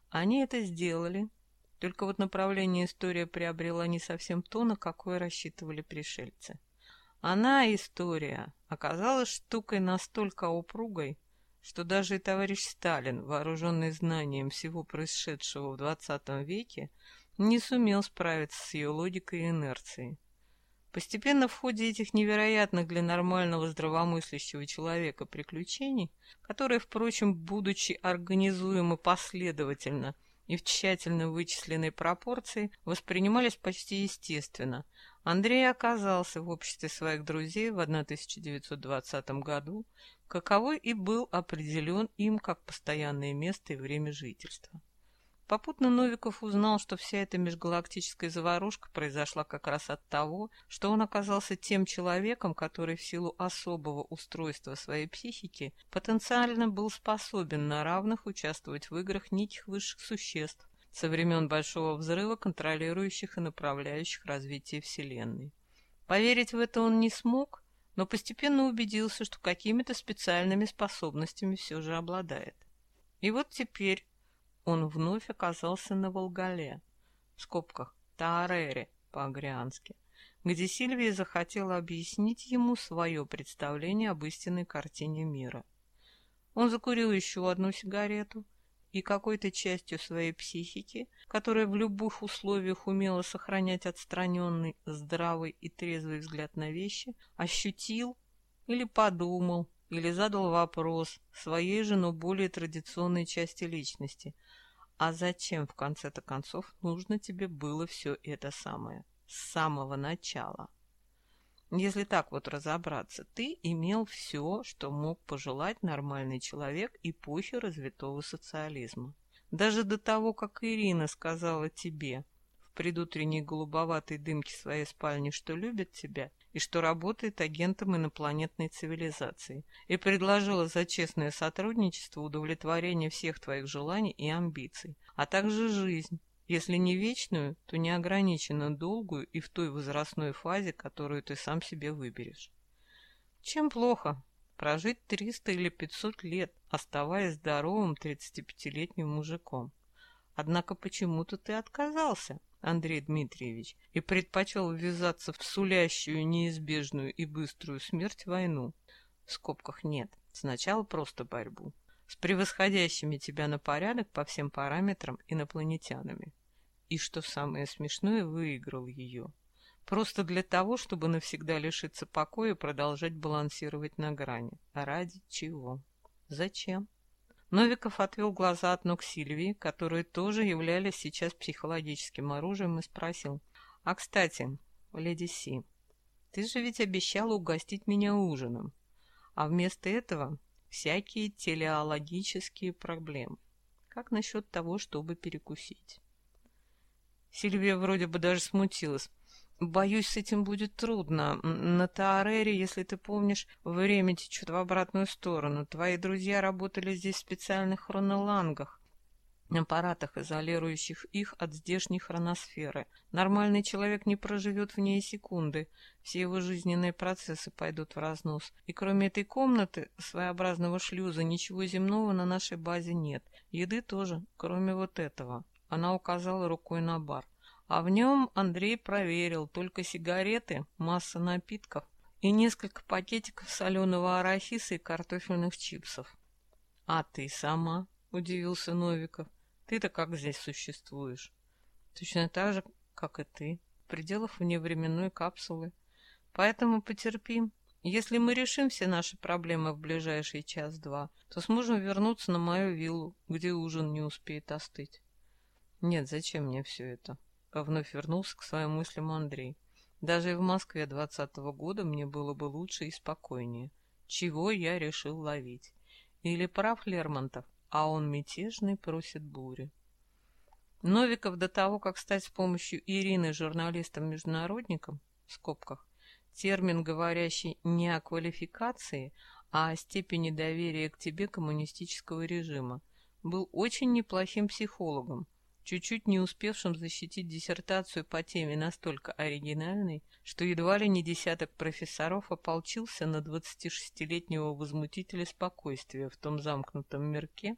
Они это сделали, только вот направление история приобрела не совсем то, на какое рассчитывали пришельцы. Она, история, оказалась штукой настолько упругой, что даже и товарищ Сталин, вооруженный знанием всего происшедшего в XX веке, не сумел справиться с ее логикой и инерцией. Постепенно в ходе этих невероятных для нормального здравомыслящего человека приключений, которые, впрочем, будучи организуемы последовательно и в тщательно вычисленной пропорции, воспринимались почти естественно, Андрей оказался в обществе своих друзей в 1920 году, каковой и был определен им как постоянное место и время жительства. Попутно Новиков узнал, что вся эта межгалактическая заварушка произошла как раз от того, что он оказался тем человеком, который в силу особого устройства своей психики потенциально был способен на равных участвовать в играх неких высших существ со времен Большого Взрыва, контролирующих и направляющих развитие Вселенной. Поверить в это он не смог, но постепенно убедился, что какими-то специальными способностями все же обладает. И вот теперь он вновь оказался на Волгале, в скобках Таарере по-агриански, где Сильвия захотела объяснить ему свое представление об истинной картине мира. Он закурил еще одну сигарету и какой-то частью своей психики, которая в любых условиях умела сохранять отстраненный, здравый и трезвый взгляд на вещи, ощутил или подумал, или задал вопрос своей же, но более традиционной части личности – а зачем, в конце-то концов, нужно тебе было все это самое? С самого начала. Если так вот разобраться, ты имел все, что мог пожелать нормальный человек эпохи развитого социализма. Даже до того, как Ирина сказала тебе в предутренней голубоватой дымке своей спальни, что любит тебя, и что работает агентом инопланетной цивилизации, и предложила за честное сотрудничество удовлетворение всех твоих желаний и амбиций, а также жизнь, если не вечную, то неограниченно долгую и в той возрастной фазе, которую ты сам себе выберешь. Чем плохо прожить 300 или 500 лет, оставаясь здоровым 35-летним мужиком? Однако почему-то ты отказался, Андрей Дмитриевич, и предпочел ввязаться в сулящую неизбежную и быструю смерть войну. В скобках нет, сначала просто борьбу. С превосходящими тебя на порядок по всем параметрам инопланетянами. И что самое смешное, выиграл ее. Просто для того, чтобы навсегда лишиться покоя и продолжать балансировать на грани. А ради чего? Зачем? Новиков отвел глаза от ног Сильвии, которые тоже являлись сейчас психологическим оружием, и спросил. «А, кстати, леди Си, ты же ведь обещала угостить меня ужином, а вместо этого всякие телеологические проблемы. Как насчет того, чтобы перекусить?» Сильвия вроде бы даже смутилась. Боюсь, с этим будет трудно. На Таарере, если ты помнишь, время течет в обратную сторону. Твои друзья работали здесь в специальных хронолангах, аппаратах, изолирующих их от здешней хроносферы. Нормальный человек не проживет в ней секунды. Все его жизненные процессы пойдут в разнос. И кроме этой комнаты, своеобразного шлюза, ничего земного на нашей базе нет. Еды тоже, кроме вот этого. Она указала рукой на бар. А в нем Андрей проверил только сигареты, масса напитков и несколько пакетиков соленого арахиса и картофельных чипсов. — А ты сама? — удивился Новиков. — Ты-то как здесь существуешь? — Точно так же, как и ты, в пределах вневременной капсулы. Поэтому потерпим. Если мы решим все наши проблемы в ближайший час-два, то сможем вернуться на мою виллу, где ужин не успеет остыть. Нет, зачем мне все это? Вновь вернулся к своим мыслям Андрей. Даже в Москве двадцатого года мне было бы лучше и спокойнее. Чего я решил ловить? Или прав Лермонтов, а он мятежный просит бури. Новиков до того, как стать с помощью Ирины журналистом-международником, в скобках, термин, говорящий не о квалификации, а о степени доверия к тебе коммунистического режима, был очень неплохим психологом, чуть-чуть не успевшим защитить диссертацию по теме настолько оригинальной, что едва ли не десяток профессоров ополчился на 26-летнего возмутителя спокойствия в том замкнутом мирке,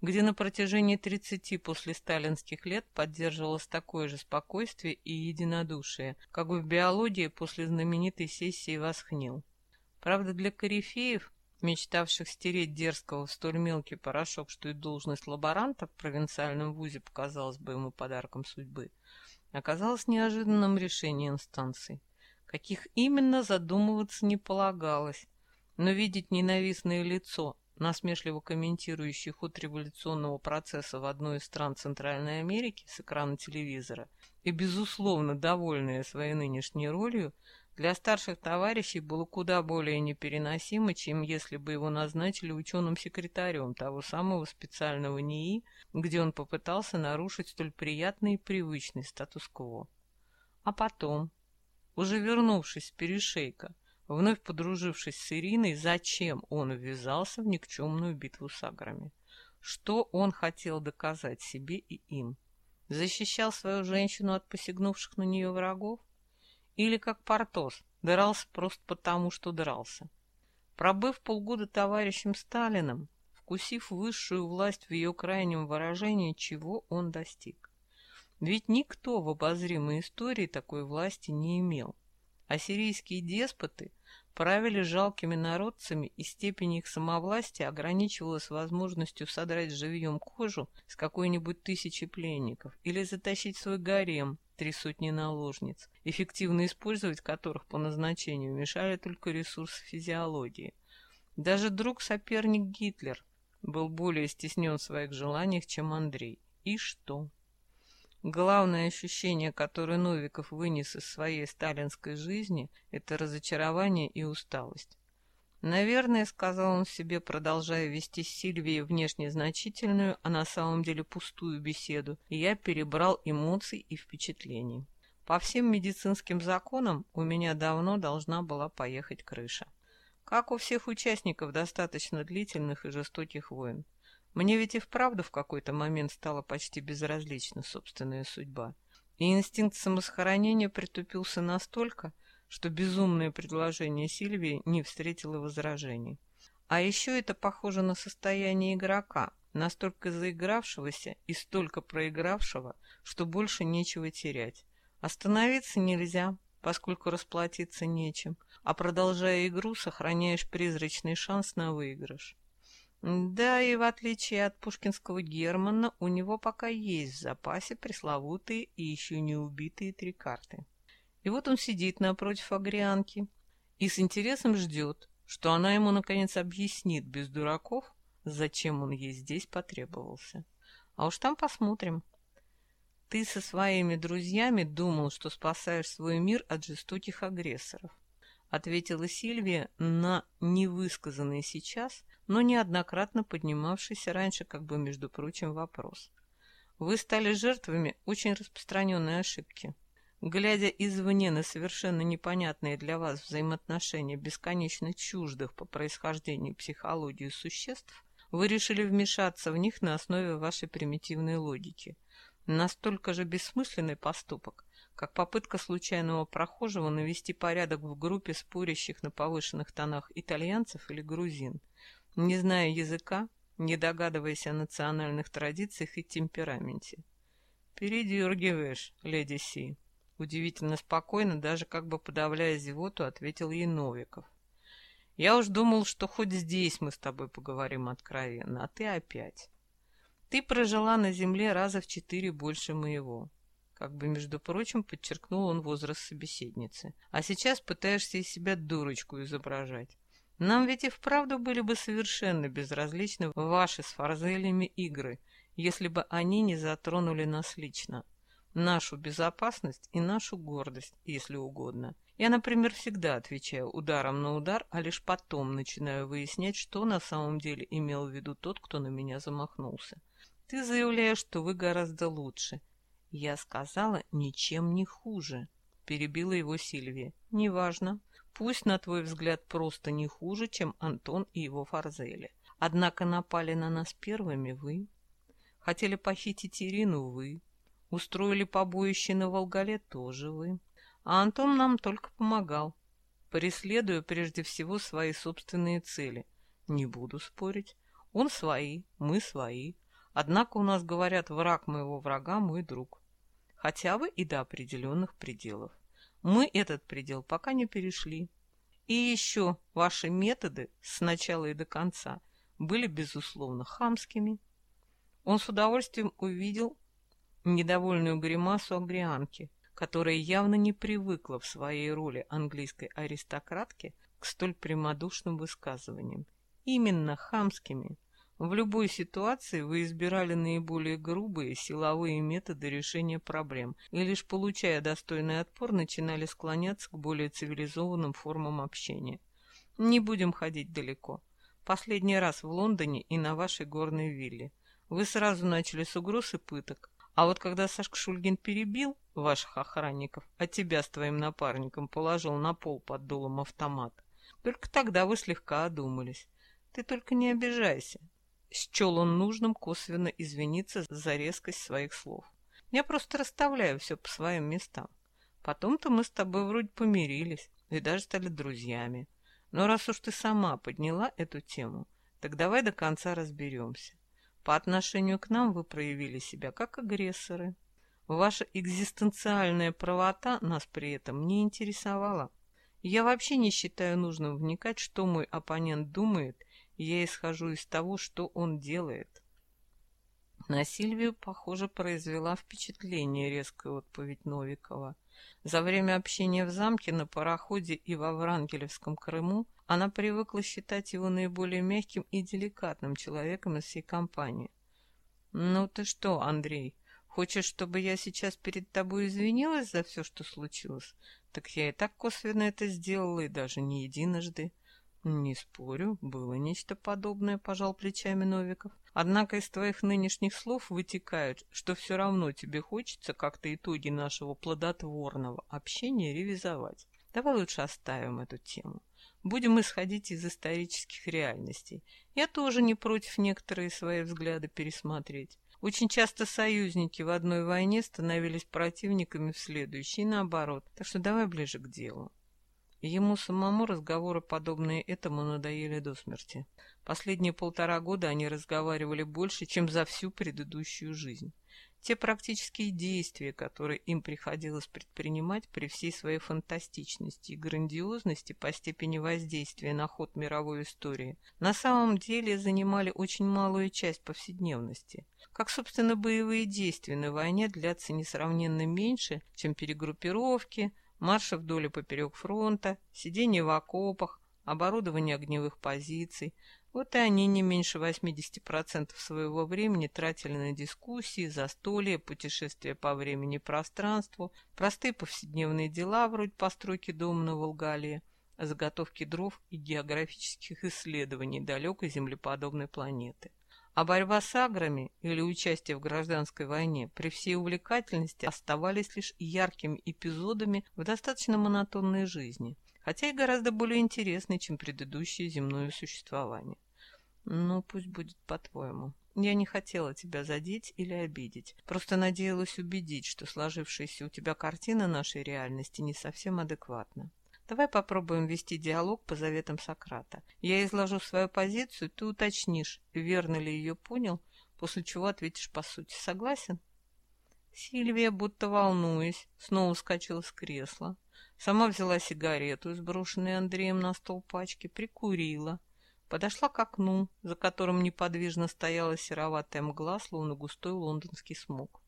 где на протяжении 30 после сталинских лет поддерживалось такое же спокойствие и единодушие, как в биологии после знаменитой сессии Восхнил. Правда, для корифеев мечтавших стереть дерзкого в столь мелкий порошок, что и должность лаборанта в провинциальном вузе показалась бы ему подарком судьбы, оказалось неожиданным решением станций. Каких именно задумываться не полагалось, но видеть ненавистное лицо, насмешливо комментирующий ход революционного процесса в одной из стран Центральной Америки с экрана телевизора и, безусловно, довольная своей нынешней ролью, для старших товарищей было куда более непереносимо, чем если бы его назначили ученым-секретарем того самого специального НИИ, где он попытался нарушить столь приятный и привычный статус-кво. А потом, уже вернувшись с перешейка, вновь подружившись с Ириной, зачем он ввязался в никчемную битву с аграми? Что он хотел доказать себе и им? Защищал свою женщину от посягнувших на нее врагов? Или как Портос, дрался просто потому, что дрался. Пробыв полгода товарищем Сталиным, вкусив высшую власть в ее крайнем выражении, чего он достиг. Ведь никто в обозримой истории такой власти не имел. Ассирийские деспоты правили жалкими народцами, и степень их самовластия ограничивалась возможностью содрать живьем кожу с какой-нибудь тысячи пленников или затащить свой гарем, три сотни наложниц, эффективно использовать которых по назначению мешали только ресурсы физиологии. Даже друг-соперник Гитлер был более стеснен в своих желаниях, чем Андрей. И что? Главное ощущение, которое Новиков вынес из своей сталинской жизни, это разочарование и усталость. «Наверное, — сказал он себе, продолжая вести с Сильвией внешне значительную, а на самом деле пустую беседу, я перебрал эмоций и впечатлений. По всем медицинским законам у меня давно должна была поехать крыша. Как у всех участников достаточно длительных и жестоких войн. Мне ведь и вправду в какой-то момент стала почти безразлична собственная судьба. И инстинкт самосохранения притупился настолько, что безумное предложение Сильвии не встретило возражений. А еще это похоже на состояние игрока, настолько заигравшегося и столько проигравшего, что больше нечего терять. Остановиться нельзя, поскольку расплатиться нечем, а продолжая игру, сохраняешь призрачный шанс на выигрыш. Да, и в отличие от пушкинского Германа, у него пока есть в запасе пресловутые и еще не убитые три карты. И вот он сидит напротив Агрианки и с интересом ждет, что она ему наконец объяснит без дураков, зачем он ей здесь потребовался. А уж там посмотрим. Ты со своими друзьями думал, что спасаешь свой мир от жестоких агрессоров, ответила Сильвия на невысказанный сейчас, но неоднократно поднимавшийся раньше, как бы, между прочим, вопрос. Вы стали жертвами очень распространенной ошибки. Глядя извне на совершенно непонятные для вас взаимоотношения бесконечно чуждых по происхождению психологии существ, вы решили вмешаться в них на основе вашей примитивной логики. Настолько же бессмысленный поступок, как попытка случайного прохожего навести порядок в группе спорящих на повышенных тонах итальянцев или грузин, не зная языка, не догадываясь о национальных традициях и темпераменте. «Передергиваешь, леди Си», Удивительно спокойно, даже как бы подавляя зевоту, ответил ей Новиков. Я уж думал, что хоть здесь мы с тобой поговорим откровенно, а ты опять. Ты прожила на земле раза в четыре больше моего. Как бы, между прочим, подчеркнул он возраст собеседницы. А сейчас пытаешься из себя дурочку изображать. Нам ведь и вправду были бы совершенно безразличны ваши с Фарзелями игры, если бы они не затронули нас лично. Нашу безопасность и нашу гордость, если угодно. Я, например, всегда отвечаю ударом на удар, а лишь потом начинаю выяснять, что на самом деле имел в виду тот, кто на меня замахнулся. Ты заявляешь, что вы гораздо лучше. Я сказала, ничем не хуже. Перебила его Сильвия. Неважно. Пусть, на твой взгляд, просто не хуже, чем Антон и его Фарзели. Однако напали на нас первыми вы. Хотели похитить Ирину вы. Устроили побоище на Волгале тоже вы. А Антон нам только помогал, преследуя прежде всего свои собственные цели. Не буду спорить. Он свои, мы свои. Однако у нас говорят, враг моего врага мой друг. Хотя бы и до определенных пределов. Мы этот предел пока не перешли. И еще ваши методы с начала и до конца были, безусловно, хамскими. Он с удовольствием увидел недовольную гримасу Агрианки, которая явно не привыкла в своей роли английской аристократки к столь прямодушным высказываниям. Именно хамскими. В любой ситуации вы избирали наиболее грубые силовые методы решения проблем и лишь получая достойный отпор начинали склоняться к более цивилизованным формам общения. Не будем ходить далеко. Последний раз в Лондоне и на вашей горной вилле. Вы сразу начали с угроз и пыток, а вот когда Сашка Шульгин перебил ваших охранников, а тебя с твоим напарником положил на пол под дулом автомат, только тогда вы слегка одумались. Ты только не обижайся. Счел он нужным косвенно извиниться за резкость своих слов. Я просто расставляю все по своим местам. Потом-то мы с тобой вроде помирились и даже стали друзьями. Но раз уж ты сама подняла эту тему, так давай до конца разберемся. По отношению к нам вы проявили себя как агрессоры. Ваша экзистенциальная правота нас при этом не интересовала. Я вообще не считаю нужным вникать, что мой оппонент думает, я исхожу из того, что он делает. На Сильвию, похоже, произвела впечатление резкая отповедь Новикова. За время общения в замке, на пароходе и во Врангелевском Крыму она привыкла считать его наиболее мягким и деликатным человеком из всей компании. «Ну ты что, Андрей, хочешь, чтобы я сейчас перед тобой извинилась за все, что случилось? Так я и так косвенно это сделала, и даже не единожды». «Не спорю, было нечто подобное», — пожал плечами Новиков. «Однако из твоих нынешних слов вытекает, что все равно тебе хочется как-то итоги нашего плодотворного общения ревизовать. Давай лучше оставим эту тему. Будем исходить из исторических реальностей. Я тоже не против некоторые свои взгляды пересмотреть. Очень часто союзники в одной войне становились противниками в следующей, наоборот. Так что давай ближе к делу. Ему самому разговоры, подобные этому, надоели до смерти. Последние полтора года они разговаривали больше, чем за всю предыдущую жизнь. Те практические действия, которые им приходилось предпринимать при всей своей фантастичности и грандиозности по степени воздействия на ход мировой истории, на самом деле занимали очень малую часть повседневности. Как, собственно, боевые действия на войне длятся несравненно меньше, чем перегруппировки, марши вдоль и поперек фронта, сидение в окопах, оборудование огневых позиций. Вот и они не меньше 80% своего времени тратили на дискуссии, застолья, путешествия по времени и пространству, простые повседневные дела вроде постройки дома на Волгале, заготовки дров и географических исследований далекой землеподобной планеты. А борьба с аграми или участие в гражданской войне при всей увлекательности оставались лишь яркими эпизодами в достаточно монотонной жизни, хотя и гораздо более интересной, чем предыдущее земное существование. Ну, пусть будет по-твоему. Я не хотела тебя задеть или обидеть, просто надеялась убедить, что сложившаяся у тебя картина нашей реальности не совсем адекватна. Давай попробуем вести диалог по заветам Сократа. Я изложу свою позицию, ты уточнишь, верно ли ее понял, после чего ответишь по сути. Согласен? Сильвия, будто волнуясь, снова вскочила с кресла. Сама взяла сигарету из брошенной Андреем на стол пачки, прикурила. Подошла к окну, за которым неподвижно стояла сероватая мгла, словно густой лондонский смог.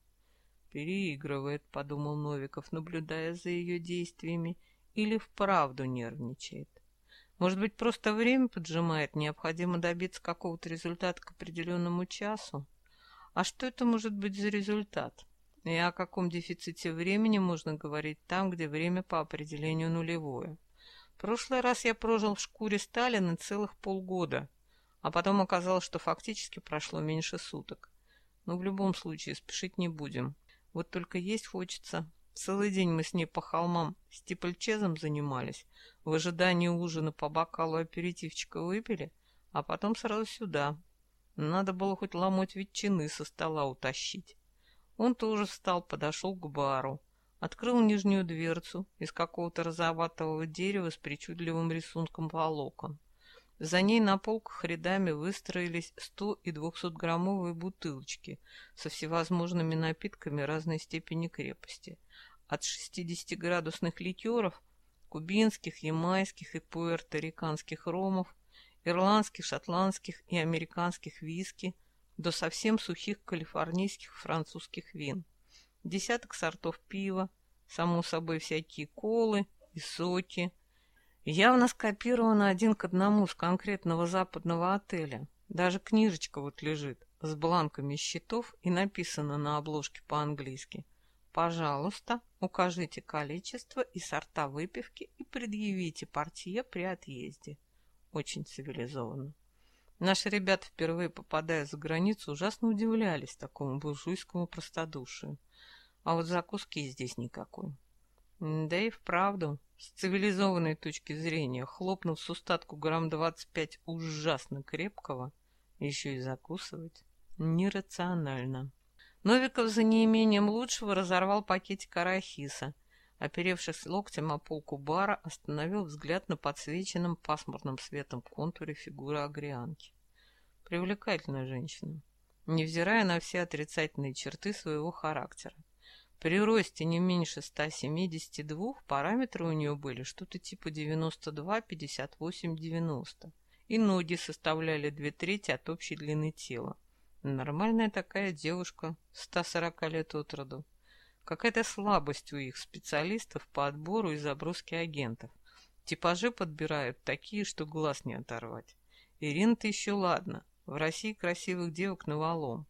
«Переигрывает», — подумал Новиков, наблюдая за ее действиями, или вправду нервничает. Может быть, просто время поджимает, необходимо добиться какого-то результата к определенному часу? А что это может быть за результат? И о каком дефиците времени можно говорить там, где время по определению нулевое? В прошлый раз я прожил в шкуре Сталина целых полгода, а потом оказалось, что фактически прошло меньше суток. Но в любом случае спешить не будем. Вот только есть хочется. Целый день мы с ней по холмам стипльчезом занимались, в ожидании ужина по бокалу аперитивчика выпили, а потом сразу сюда. Надо было хоть ломоть ветчины со стола утащить. Он тоже встал, подошел к бару, открыл нижнюю дверцу из какого-то розоватого дерева с причудливым рисунком волокон. За ней на полках рядами выстроились 100 и 200-граммовые бутылочки со всевозможными напитками разной степени крепости. От 60-градусных ликеров, кубинских, ямайских и пуэрториканских ромов, ирландских, шотландских и американских виски – до совсем сухих калифорнийских французских вин. Десяток сортов пива, само собой всякие колы и соки. Явно скопировано один к одному с конкретного западного отеля. Даже книжечка вот лежит с бланками счетов и написано на обложке по-английски. Пожалуйста, укажите количество и сорта выпивки и предъявите портье при отъезде. Очень цивилизованно. Наши ребята, впервые попадая за границу, ужасно удивлялись такому буржуйскому простодушию. А вот закуски здесь никакой. Да и вправду, с цивилизованной точки зрения, хлопнув с устатку грамм 25 ужасно крепкого, еще и закусывать нерационально. Новиков за неимением лучшего разорвал пакетик арахиса, оперевшись локтем о полку бара, остановил взгляд на подсвеченном пасмурным светом контуре фигуры агрианки. Привлекательная женщина, невзирая на все отрицательные черты своего характера. При росте не меньше 172 параметры у нее были что-то типа 92, 58, 90. И ноги составляли две трети от общей длины тела. Нормальная такая девушка, 140 лет от роду. Какая-то слабость у их специалистов по отбору и заброске агентов. Типажи подбирают такие, что глаз не оторвать. Ирина-то еще ладно, в России красивых девок навалом.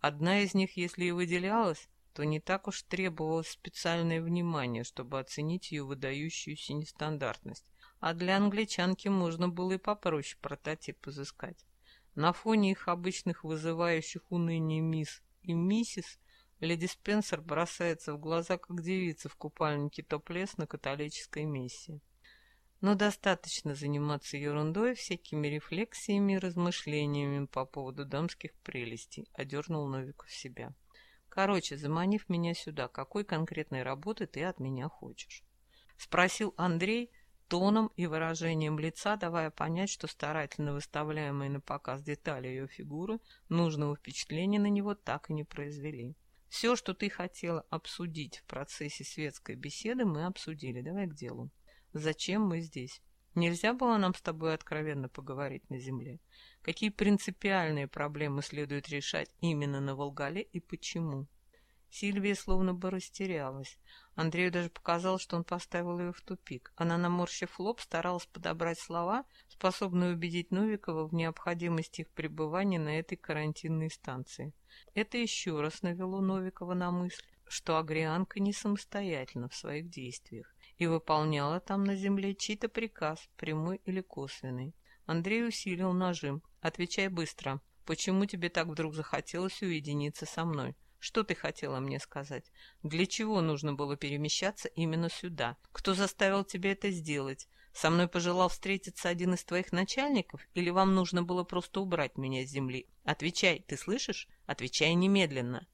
Одна из них, если и выделялась, то не так уж требовалось специальное внимание, чтобы оценить ее выдающуюся нестандартность. А для англичанки можно было и попроще прототип изыскать. На фоне их обычных вызывающих уныние мисс и миссис Леди Спенсер бросается в глаза, как девица в купальнике топлес на католической мессе. Но достаточно заниматься ерундой, всякими рефлексиями и размышлениями по поводу дамских прелестей, одернул Новиков себя. Короче, заманив меня сюда, какой конкретной работы ты от меня хочешь? Спросил Андрей тоном и выражением лица, давая понять, что старательно выставляемые на показ детали ее фигуры нужного впечатления на него так и не произвели. Все, что ты хотела обсудить в процессе светской беседы, мы обсудили. Давай к делу. Зачем мы здесь? Нельзя было нам с тобой откровенно поговорить на земле? Какие принципиальные проблемы следует решать именно на Волгале и почему? Сильвия словно бы растерялась. Андрею даже показалось, что он поставил ее в тупик. Она, наморщив лоб, старалась подобрать слова, способные убедить Новикова в необходимости их пребывания на этой карантинной станции. Это еще раз навело Новикова на мысль, что Агрианка не самостоятельна в своих действиях и выполняла там на земле чей-то приказ, прямой или косвенный. Андрей усилил нажим. «Отвечай быстро. Почему тебе так вдруг захотелось уединиться со мной?» Что ты хотела мне сказать? Для чего нужно было перемещаться именно сюда? Кто заставил тебя это сделать? Со мной пожелал встретиться один из твоих начальников? Или вам нужно было просто убрать меня с земли? Отвечай, ты слышишь? Отвечай немедленно.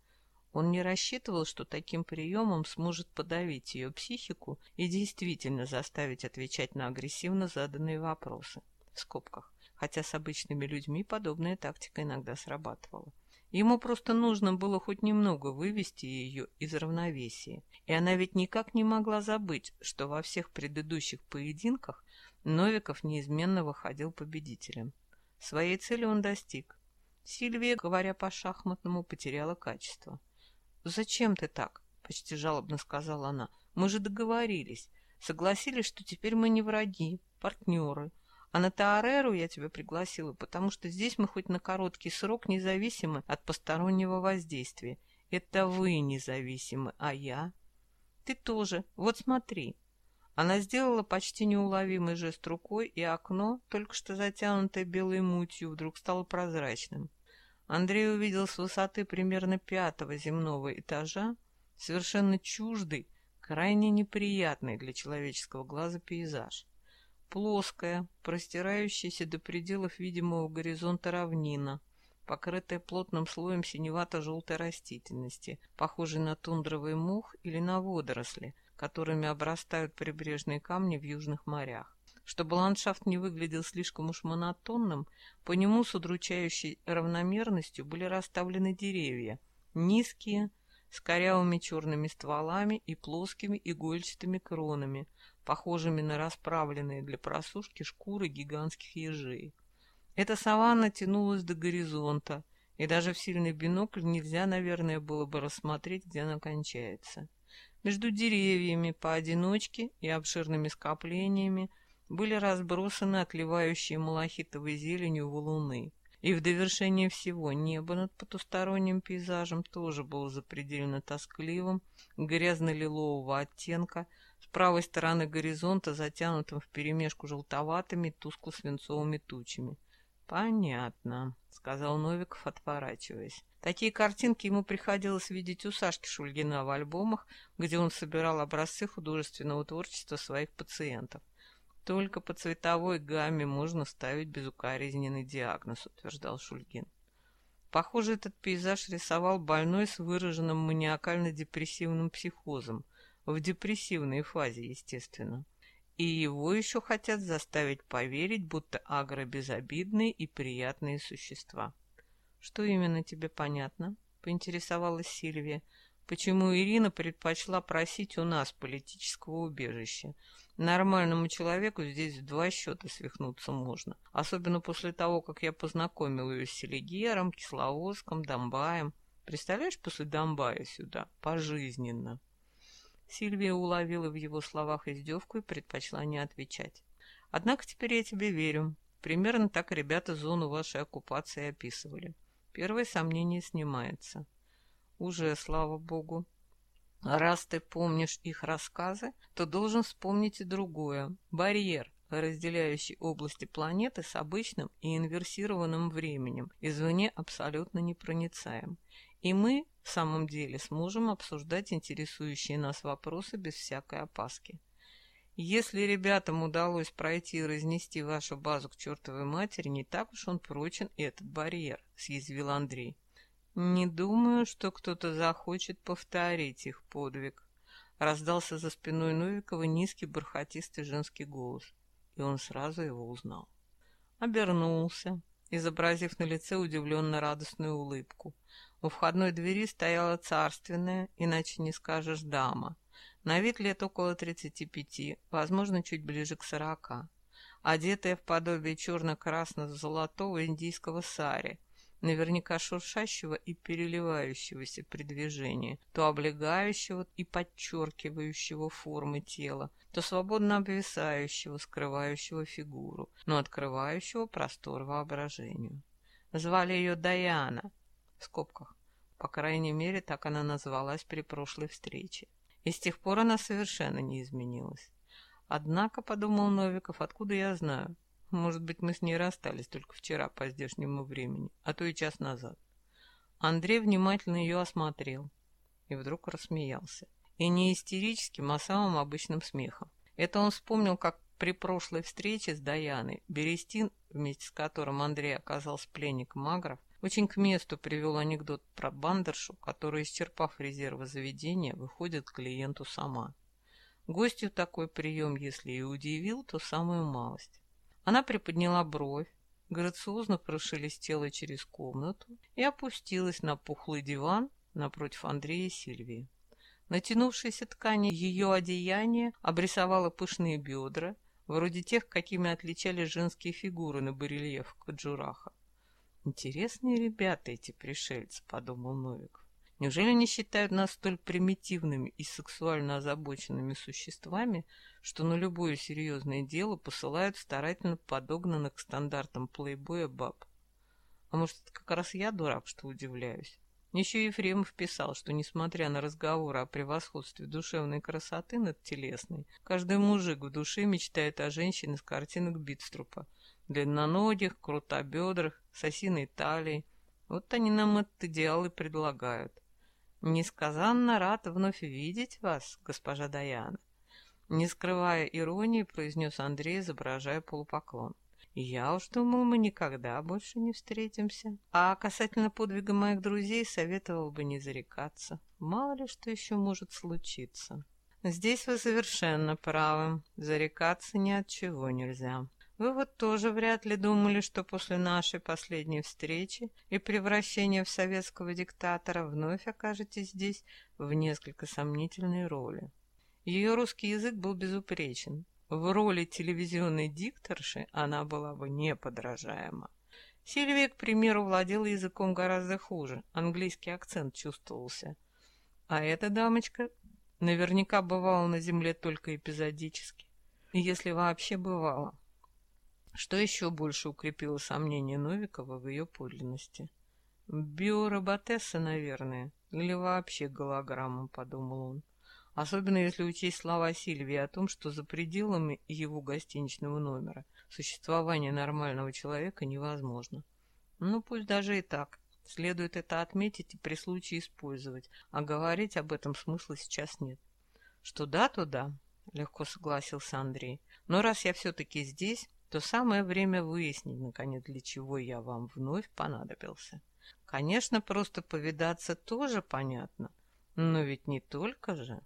Он не рассчитывал, что таким приемом сможет подавить ее психику и действительно заставить отвечать на агрессивно заданные вопросы. В скобках. Хотя с обычными людьми подобная тактика иногда срабатывала. Ему просто нужно было хоть немного вывести ее из равновесия. И она ведь никак не могла забыть, что во всех предыдущих поединках Новиков неизменно выходил победителем. Своей цели он достиг. Сильвия, говоря по-шахматному, потеряла качество. «Зачем ты так?» — почти жалобно сказала она. «Мы же договорились. Согласились, что теперь мы не враги, партнеры. А на Таареру я тебя пригласила, потому что здесь мы хоть на короткий срок независимы от постороннего воздействия. Это вы независимы, а я? Ты тоже. Вот смотри. Она сделала почти неуловимый жест рукой, и окно, только что затянутое белой мутью, вдруг стало прозрачным. Андрей увидел с высоты примерно пятого земного этажа совершенно чуждый, крайне неприятный для человеческого глаза пейзаж. Плоская, простирающаяся до пределов видимого горизонта равнина, покрытая плотным слоем синевато-желтой растительности, похожей на тундровый мух или на водоросли, которыми обрастают прибрежные камни в южных морях. Чтобы ландшафт не выглядел слишком уж монотонным, по нему с удручающей равномерностью были расставлены деревья, низкие, с корявыми черными стволами и плоскими игольчатыми кронами, похожими на расправленные для просушки шкуры гигантских ежей. Эта саванна тянулась до горизонта, и даже в сильный бинокль нельзя, наверное, было бы рассмотреть, где она кончается. Между деревьями поодиночке и обширными скоплениями были разбросаны отливающие малахитовой зеленью валуны. И в довершение всего небо над потусторонним пейзажем тоже было запредельно тоскливым, грязно-лилового оттенка, с правой стороны горизонта, затянутым вперемешку желтоватыми тускло-свинцовыми тучами. «Понятно», — сказал Новиков, отворачиваясь. Такие картинки ему приходилось видеть у Сашки Шульгина в альбомах, где он собирал образцы художественного творчества своих пациентов. Только по цветовой гамме можно ставить безукоризненный диагноз, утверждал Шульгин. Похоже, этот пейзаж рисовал больной с выраженным маниакально-депрессивным психозом — в депрессивной фазе, естественно. И его еще хотят заставить поверить, будто агро безобидные и приятные существа. Что именно тебе понятно? Поинтересовалась Сильвия. Почему Ирина предпочла просить у нас политического убежища? Нормальному человеку здесь в два счета свихнуться можно. Особенно после того, как я познакомил ее с Селигером, Кисловодском, Домбаем. Представляешь, после Домбая сюда, пожизненно. Сильвия уловила в его словах издевку и предпочла не отвечать. «Однако теперь я тебе верю. Примерно так ребята зону вашей оккупации описывали. Первое сомнение снимается. Уже, слава богу. Раз ты помнишь их рассказы, то должен вспомнить и другое. Барьер, разделяющий области планеты с обычным и инверсированным временем, извне абсолютно непроницаем. И мы, в самом деле, сможем обсуждать интересующие нас вопросы без всякой опаски. Если ребятам удалось пройти и разнести вашу базу к чертовой матери, не так уж он прочен этот барьер, съязвил Андрей. Не думаю, что кто-то захочет повторить их подвиг. Раздался за спиной Новикова низкий бархатистый женский голос, и он сразу его узнал. Обернулся, изобразив на лице удивленно радостную улыбку. У входной двери стояла царственная, иначе не скажешь, дама. На вид лет около тридцати пяти, возможно, чуть ближе к сорока. Одетая в подобие черно-красно-золотого индийского сари, наверняка шуршащего и переливающегося при движении, то облегающего и подчеркивающего формы тела, то свободно обвисающего, скрывающего фигуру, но открывающего простор воображению. Звали ее Даяна, в скобках, по крайней мере, так она называлась при прошлой встрече. И с тех пор она совершенно не изменилась. Однако, подумал Новиков, откуда я знаю? Может быть, мы с ней расстались только вчера по здешнему времени, а то и час назад. Андрей внимательно ее осмотрел и вдруг рассмеялся. И не истерическим, а самым обычным смехом. Это он вспомнил, как при прошлой встрече с Даяной Берестин, вместе с которым Андрей оказался пленником Агров, очень к месту привел анекдот про бандершу, которая, исчерпав резервы заведения, выходит к клиенту сама. Гостью такой прием, если и удивил, то самую малость. Она приподняла бровь, грациозно прошелестела через комнату и опустилась на пухлый диван напротив Андрея и Сильвии. Натянувшаяся ткань ее одеяния обрисовала пышные бедра, вроде тех, какими отличались женские фигуры на барельефах Каджураха. «Интересные ребята эти пришельцы», — подумал Новиков. «Неужели они считают нас столь примитивными и сексуально озабоченными существами, что на любое серьезное дело посылают старательно подогнанных к стандартам плейбоя баб? А может, это как раз я дурак, что удивляюсь?» Еще Ефремов писал, что, несмотря на разговоры о превосходстве душевной красоты над телесной, каждый мужик в душе мечтает о женщине с картинок Битструпа. Длинноногих, крутобедрых, с осиной талией. Вот они нам этот идеал и предлагают. Несказанно рад вновь видеть вас, госпожа Даяна. Не скрывая иронии, произнес Андрей, изображая полупоклон. Я уж думал, мы никогда больше не встретимся. А касательно подвига моих друзей, советовал бы не зарекаться. Мало ли что еще может случиться. Здесь вы совершенно правы. Зарекаться ни от чего нельзя. Вы вот тоже вряд ли думали, что после нашей последней встречи и превращения в советского диктатора вновь окажетесь здесь в несколько сомнительной роли. Ее русский язык был безупречен, в роли телевизионной дикторши она была бы неподражаема. Сильвия, к примеру, владела языком гораздо хуже, английский акцент чувствовался. А эта дамочка наверняка бывала на земле только эпизодически, если вообще бывала. Что еще больше укрепило сомнение Новикова в ее подлинности? Биороботесса, наверное, или вообще голограмма, подумал он. Особенно если учесть слова Сильвии о том, что за пределами его гостиничного номера существование нормального человека невозможно. Ну, пусть даже и так. Следует это отметить и при случае использовать, а говорить об этом смысла сейчас нет. Что да, то да, легко согласился Андрей. Но раз я все-таки здесь, то самое время выяснить, наконец, для чего я вам вновь понадобился. Конечно, просто повидаться тоже понятно, но ведь не только же...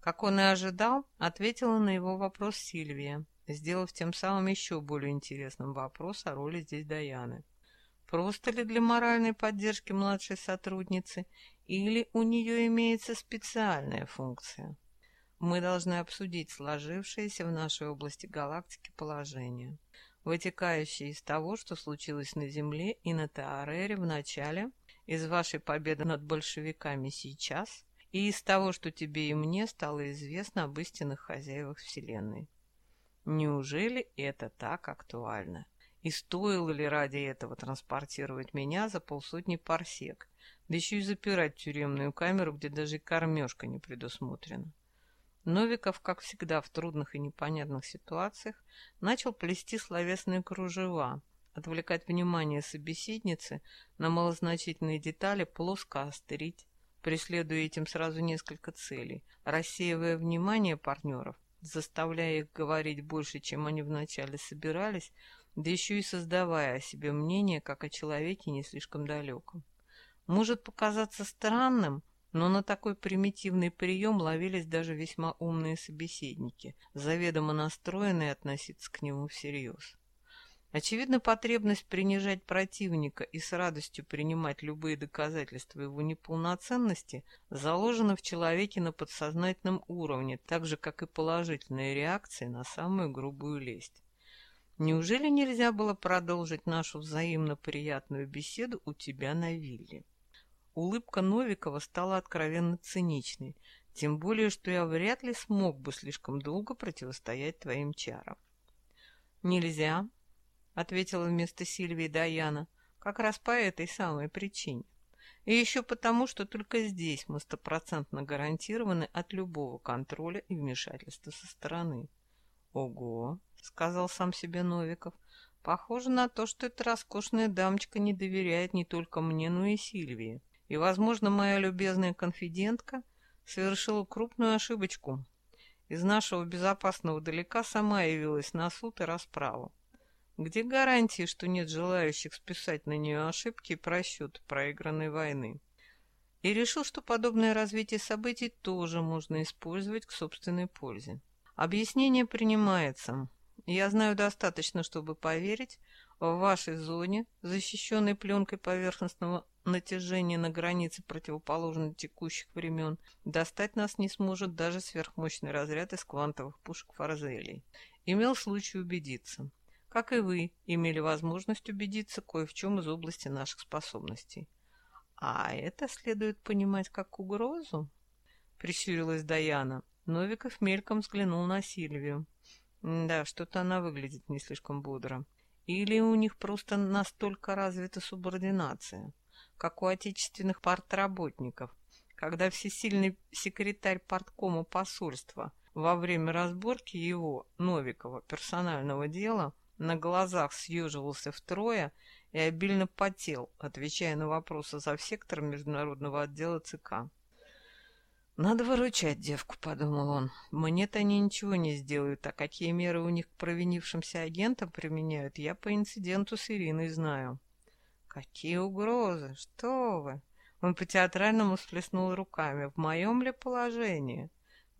Как он и ожидал, ответила на его вопрос Сильвия, сделав тем самым еще более интересным вопрос о роли здесь Даяны. Просто ли для моральной поддержки младшей сотрудницы, или у нее имеется специальная функция? Мы должны обсудить сложившееся в нашей области галактики положение, вытекающее из того, что случилось на Земле и на Теарере в начале, из вашей победы над большевиками сейчас – и из того, что тебе и мне стало известно об истинных хозяевах Вселенной. Неужели это так актуально? И стоило ли ради этого транспортировать меня за полсотни парсек, да еще и запирать тюремную камеру, где даже кормежка не предусмотрена? Новиков, как всегда в трудных и непонятных ситуациях, начал плести словесные кружева, отвлекать внимание собеседницы на малозначительные детали, плоско острить, преследуя этим сразу несколько целей, рассеивая внимание партнеров, заставляя их говорить больше, чем они вначале собирались, да еще и создавая о себе мнение, как о человеке не слишком далеком. Может показаться странным, но на такой примитивный прием ловились даже весьма умные собеседники, заведомо настроенные относиться к нему всерьез. Очевидно, потребность принижать противника и с радостью принимать любые доказательства его неполноценности заложена в человеке на подсознательном уровне, так же, как и положительные реакции на самую грубую лесть. Неужели нельзя было продолжить нашу взаимно приятную беседу у тебя на вилле? Улыбка Новикова стала откровенно циничной, тем более, что я вряд ли смог бы слишком долго противостоять твоим чарам. Нельзя, — ответила вместо Сильвии Даяна, — как раз по этой самой причине. И еще потому, что только здесь мы стопроцентно гарантированы от любого контроля и вмешательства со стороны. «Ого!» — сказал сам себе Новиков. «Похоже на то, что эта роскошная дамочка не доверяет не только мне, но и Сильвии. И, возможно, моя любезная конфидентка совершила крупную ошибочку. Из нашего безопасного далека сама явилась на суд и расправу. Где гарантии, что нет желающих списать на нее ошибки и просчеты проигранной войны? И решил, что подобное развитие событий тоже можно использовать к собственной пользе. Объяснение принимается. Я знаю достаточно, чтобы поверить, в вашей зоне, защищенной пленкой поверхностного натяжения на границе противоположно текущих времен, достать нас не сможет даже сверхмощный разряд из квантовых пушек Фарзелей. Имел случай убедиться. Как и вы, имели возможность убедиться кое в чем из области наших способностей. А это следует понимать как угрозу? Прищурилась Даяна. Новиков мельком взглянул на Сильвию. Да, что-то она выглядит не слишком бодро. Или у них просто настолько развита субординация, как у отечественных партработников, когда всесильный секретарь парткома посольства во время разборки его, Новикова, персонального дела на глазах съеживался втрое и обильно потел, отвечая на вопросы за сектор международного отдела ЦК. «Надо выручать девку», — подумал он. «Мне-то они ничего не сделают, а какие меры у них к провинившимся агентам применяют, я по инциденту с Ириной знаю». «Какие угрозы? Что вы?» Он по-театральному сплеснул руками. «В моем ли положении?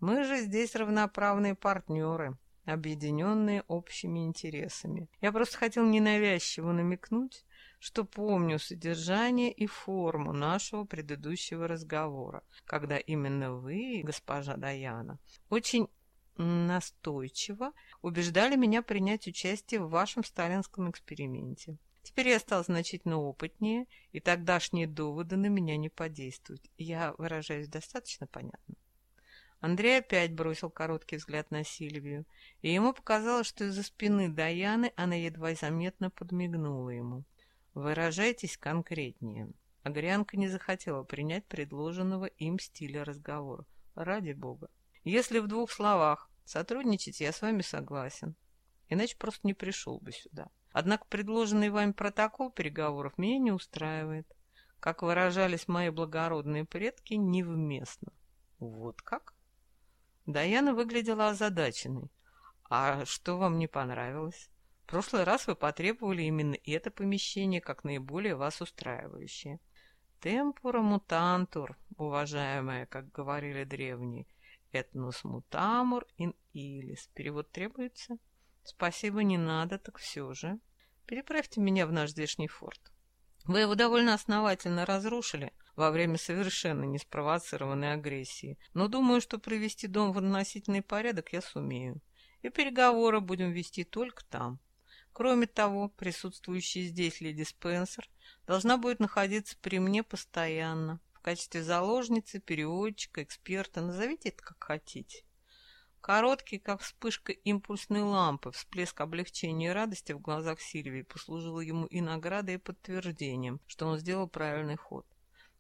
Мы же здесь равноправные партнеры, объединенные общими интересами. Я просто хотел ненавязчиво намекнуть, что помню содержание и форму нашего предыдущего разговора, когда именно вы, госпожа Даяна, очень настойчиво убеждали меня принять участие в вашем сталинском эксперименте. Теперь я стал значительно опытнее, и тогдашние доводы на меня не подействуют. Я выражаюсь достаточно понятно. Андрей опять бросил короткий взгляд на Сильвию, и ему показалось, что из-за спины Даяны она едва заметно подмигнула ему. Выражайтесь конкретнее. Агрянка не захотела принять предложенного им стиля разговора. Ради бога. Если в двух словах сотрудничать, я с вами согласен. Иначе просто не пришел бы сюда. Однако предложенный вами протокол переговоров меня не устраивает. Как выражались мои благородные предки, невместно. Вот как? Даяна выглядела озадаченной. А что вам не понравилось? В прошлый раз вы потребовали именно это помещение как наиболее вас устраивающее. Темпура мутантур, уважаемая, как говорили древние. Этнус мутамур ин илис. Перевод требуется? Спасибо, не надо, так все же. Переправьте меня в наш здешний форт. Вы его довольно основательно разрушили во время совершенно неспровоцированной агрессии, но думаю, что привести дом в относительный порядок я сумею. И переговоры будем вести только там. Кроме того, присутствующая здесь леди Спенсер должна будет находиться при мне постоянно, в качестве заложницы, переводчика, эксперта, назовите это как хотите. Короткий, как вспышка импульсной лампы, всплеск облегчения и радости в глазах Сильвии послужил ему и наградой, и подтверждением, что он сделал правильный ход.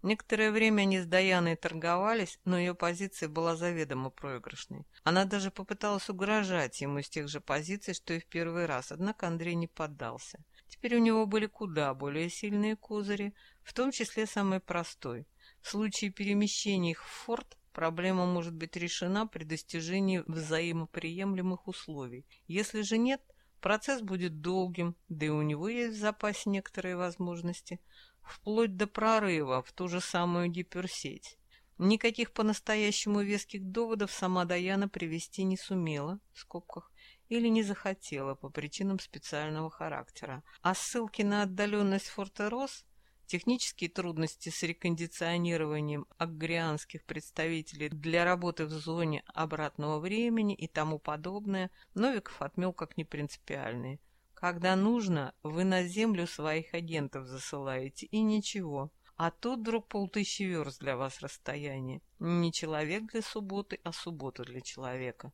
Некоторое время они с Даяной торговались, но ее позиция была заведомо проигрышной. Она даже попыталась угрожать ему из тех же позиций, что и в первый раз, однако Андрей не поддался. Теперь у него были куда более сильные козыри, в том числе самый простой. В случае перемещения их в форт проблема может быть решена при достижении взаимоприемлемых условий. Если же нет, процесс будет долгим, да и у него есть в запасе некоторые возможности – вплоть до прорыва в ту же самую гиперсеть. Никаких по-настоящему веских доводов сама Даяна привести не сумела, в скобках, или не захотела по причинам специального характера. А ссылки на отдаленность форта Рос, технические трудности с рекондиционированием агрианских представителей для работы в зоне обратного времени и тому подобное Новиков отмел как непринципиальные – когда нужно, вы на землю своих агентов засылаете, и ничего. А тут вдруг полтысячи верст для вас расстояние. Не человек для субботы, а суббота для человека.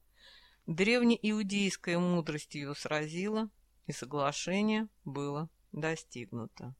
Древнеиудейская мудрость ее сразила, и соглашение было достигнуто.